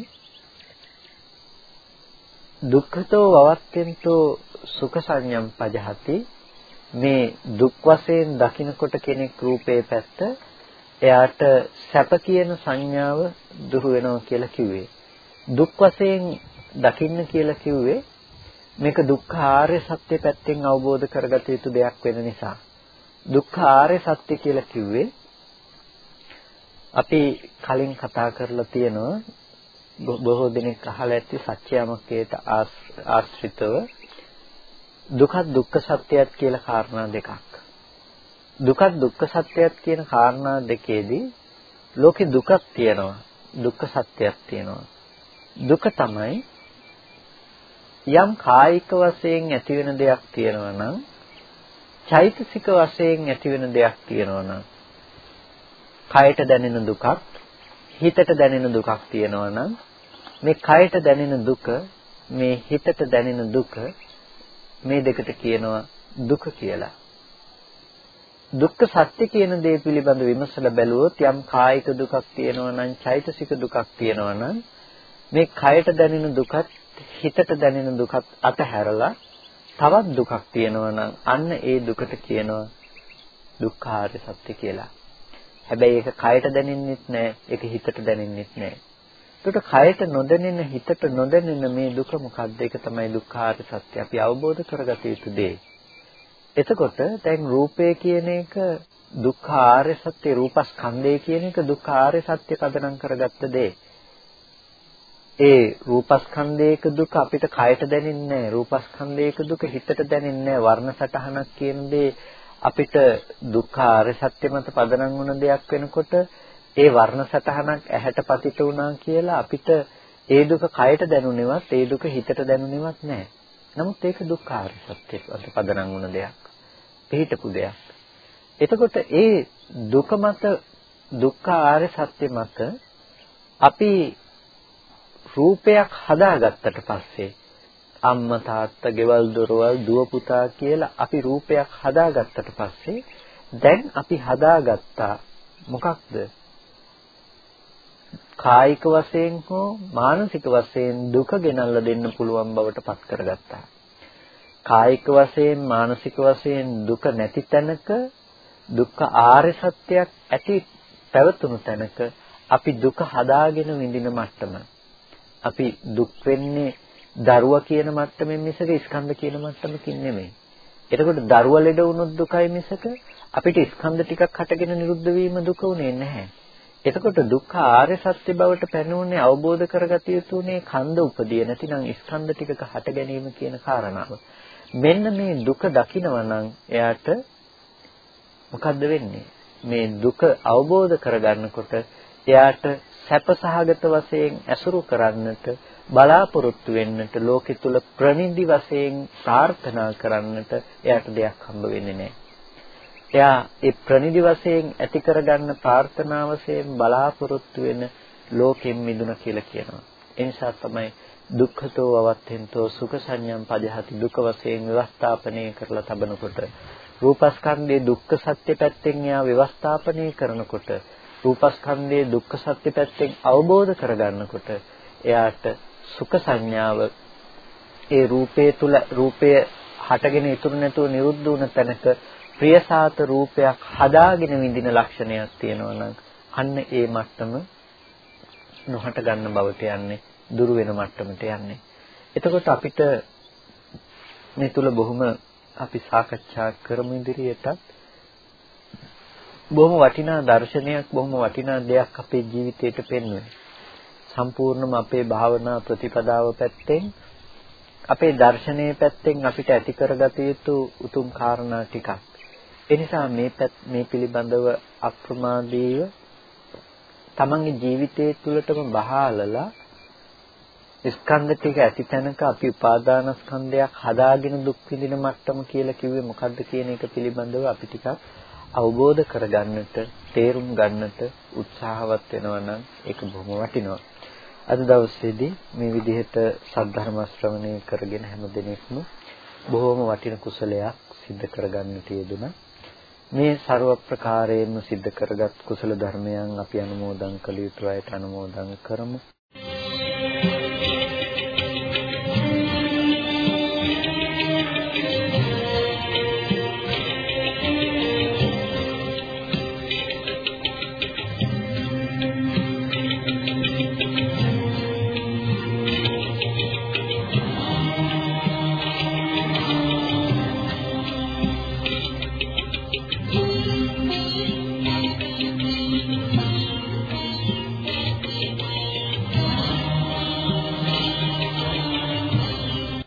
දුක්ඛතෝ වවත්තෙන්තෝ සුඛ සංයම් පජහති මේ දුක් වශයෙන් දකිනකොට කෙනෙක් රූපේ පැත්ත එයාට සැප කියන සංඥාව දුරු වෙනවා කියලා කිව්වේ දුක් වශයෙන් දකින්න කියලා කිව්වේ මේක දුක්ඛ ආර්ය සත්‍ය පැත්තෙන් අවබෝධ කරගත යුතු දෙයක් වෙන නිසා දුක්ඛ ආර්ය සත්‍ය කියලා කිව්වේ අපි කලින් කතා කරලා තියෙනවා බොහෝ දෙනෙක් අහලා ඇති සත්‍යමකේට ආශ්‍රිතව දුකත් දුක්ඛ සත්‍යයත් කියලා කාරණා දෙකක්. දුකත් දුක්ඛ සත්‍යයත් කියන කාරණා දෙකේදී ලෝකේ දුකක් තියෙනවා දුක්ඛ සත්‍යයක් තියෙනවා. දුක තමයි යම් කායික වශයෙන් ඇතිවෙන දෙයක් තියෙනවා නම් චෛතසික වශයෙන් ඇතිවෙන දෙයක් තියෙනවා නම් කයට දැනෙන දුකක් හිතට දැනෙන දුකක් තියෙනවා නම් මේ කයට දැනෙන දුක මේ හිතට දැනෙන දුක මේ දෙකට කියනවා දුක කියලා. දුක්ඛ සත්‍ය කියන දේ පිළිබඳ විමසලා බැලුවොත් යම් කායික දුකක් තියෙනවා නම් චෛතසික දුකක් තියෙනවා නම් මේ කයට දැනෙන දුකත් හිතට දැනෙන දුකත් අතහැරලා තවත් දුකක් තියෙනවා නම් අන්න ඒ දුකට කියනවා දුක්ඛාර සත්‍ය කියලා. හැබැයි ඒක කයට දැනෙන්නෙත් නෑ ඒක හිතට දැනෙන්නෙත් නෑ එතකොට කයට නොදැනෙන හිතට නොදැනෙන මේ දුක මොකක්ද? ඒක තමයි දුක්ඛාර සත්‍ය. අපි අවබෝධ කරගත යුතු දේ. එතකොට දැන් රූපය කියන එක දුක්ඛාර සත්‍ය රූපස්කන්ධය කියන එක දුක්ඛාර සත්‍ය පදනම් කරගත්ත දේ. ඒ රූපස්කන්ධයක දුක අපිට කයට දැනෙන්නේ නැහැ. රූපස්කන්ධයක දුක හිතට දැනෙන්නේ නැහැ. වර්ණ සටහනක් කියන දේ අපිට දුක්ඛාර සත්‍ය මත පදනම් වුණ දෙයක් වෙනකොට ඒ වර්ණ සතහනක් ඇහැට පතිත වුණා කියලා අපිට ඒ දුක කයට දැනුනේවත් ඒ දුක හිතට දැනුනේවත් නැහැ. නමුත් ඒක දුක්ඛාර සත්‍ය පදනම් වුණ දෙයක්. පිළිටපු දෙයක්. එතකොට ඒ දුක මත දුක්ඛ ආර්ය සත්‍ය මත අපි රූපයක් හදාගත්තට පස්සේ අම්මා තාත්තා ගෙවල් දොරවල් දුව පුතා කියලා අපි රූපයක් හදාගත්තට පස්සේ දැන් අපි හදාගත්තා මොකක්ද කායික වශයෙන් හෝ මානසික වශයෙන් දුක ගෙනල්ලා දෙන්න පුළුවන් බවට පත් කරගත්තා. කායික වශයෙන් මානසික වශයෙන් දුක නැති තැනක දුක්ඛ ආර්ය සත්‍යයක් ඇති පැවතුණු තැනක අපි දුක හදාගෙන විඳින මට්ටම. අපි දුක් වෙන්නේ දරුවා කියන මට්ටමින් මිසක ස්කන්ධ කියන මට්ටමකින් නෙමෙයි. එතකොට දරුවා ලෙඩ වුණොත් දුකයි මිසක අපිට ස්කන්ධ ටිකක් හටගෙන නිරුද්ධ වීම දුක උනේ නැහැ. එතකොට දුක්ඛ ආර්ය සත්‍ය බවට පැනුනේ අවබෝධ කරගත යුතුනේ කන්ද උපදිය නැතිනම් ස්කන්ධ ටිකක හට ගැනීම කියන කාරණාව. මෙන්න මේ දුක දකිනවා නම් එයාට මොකද්ද වෙන්නේ? මේ දුක අවබෝධ කරගන්නකොට එයාට සැපසහගත වශයෙන් ඇසුරු කරන්නට බලාපොරොත්තු වෙන්නට ලෝකෙ තුල ප්‍රනිදි වශයෙන් ප්‍රාර්ථනා කරන්නට එයාට දෙයක් හම්බ වෙන්නේ නැහැ. එයා ඒ ප්‍රනිදි වශයෙන් ඇති කරගන්න ප්‍රාර්ථනාවසයෙන් බලාපොරොත්තු වෙන ලෝකෙන් මිදුණ කියලා කියනවා. ඒ නිසා තමයි දුක්ඛතෝ අවත්තෙන්තෝ සුඛ සංඥම් පජහති. දුක වශයෙන් ව්‍යවස්ථාපනය කරලා තබනකොට රූපස්කන්ධයේ දුක්ඛ සත්‍ය පැත්තෙන් එයා ව්‍යවස්ථාපනය කරනකොට රූපස්කන්ධයේ දුක්ඛ සත්‍ය පැත්තෙන් අවබෝධ කරගන්නකොට එයාට සුඛ සංඥාව ඒ රූපයේ තුල රූපය හටගෙන ඉතුරු නැතුව නිරුද්ධ වුණ තැනක ප්‍රියසාත රූපයක් හදාගෙන විඳින ලක්ෂණයක් තියෙනවා නම් අන්න ඒ මට්ටම නොහට ගන්න බවට යන්නේ. දුරු වෙන මට්ටමට යන්නේ. එතකොට අපිට මේ තුල බොහොම අපි සාකච්ඡා කරමු ඉදිරියටත් බොහොම වටිනා දර්ශනයක් බොහොම වටිනා දෙයක් අපේ ජීවිතයට පෙන්වන්නේ. සම්පූර්ණම අපේ භාවනා ප්‍රතිපදාව පැත්තෙන් අපේ දර්ශනීය පැත්තෙන් අපිට ඇති කරගත යුතු උතුම් කාරණා ටිකක්. ඒ නිසා මේ මේ පිළිබඳව අප්‍රමාදීව තමන්ගේ ජීවිතය තුළටම බහාලලා ස්කන්ධ ටික ඇති තැනක අපි උපාදාන ස්කන්ධයක් හදාගෙන දුක් විඳින මට්ටම කියලා කිව්වේ මොකද්ද කියන එක පිළිබඳව අපි ටිකක් අවබෝධ කරගන්නට තේරුම් ගන්නට උත්සාහවත් වෙනවා නම් ඒක බොහොම වටිනවා. අද දවසේදී මේ විදිහට සද්ධර්ම ශ්‍රවණය කරගෙන හැම දිනෙකම බොහොම වටින කුසලයක් සිද්ධ කරගන්නට යෙදුණා. මේ ਸਰව ප්‍රකාරයෙන්ම සිද්ධ කරගත් කුසල ධර්මයන් අපි අනුමෝදන් කළ යුතු අයට අනුමෝදන් කරමු.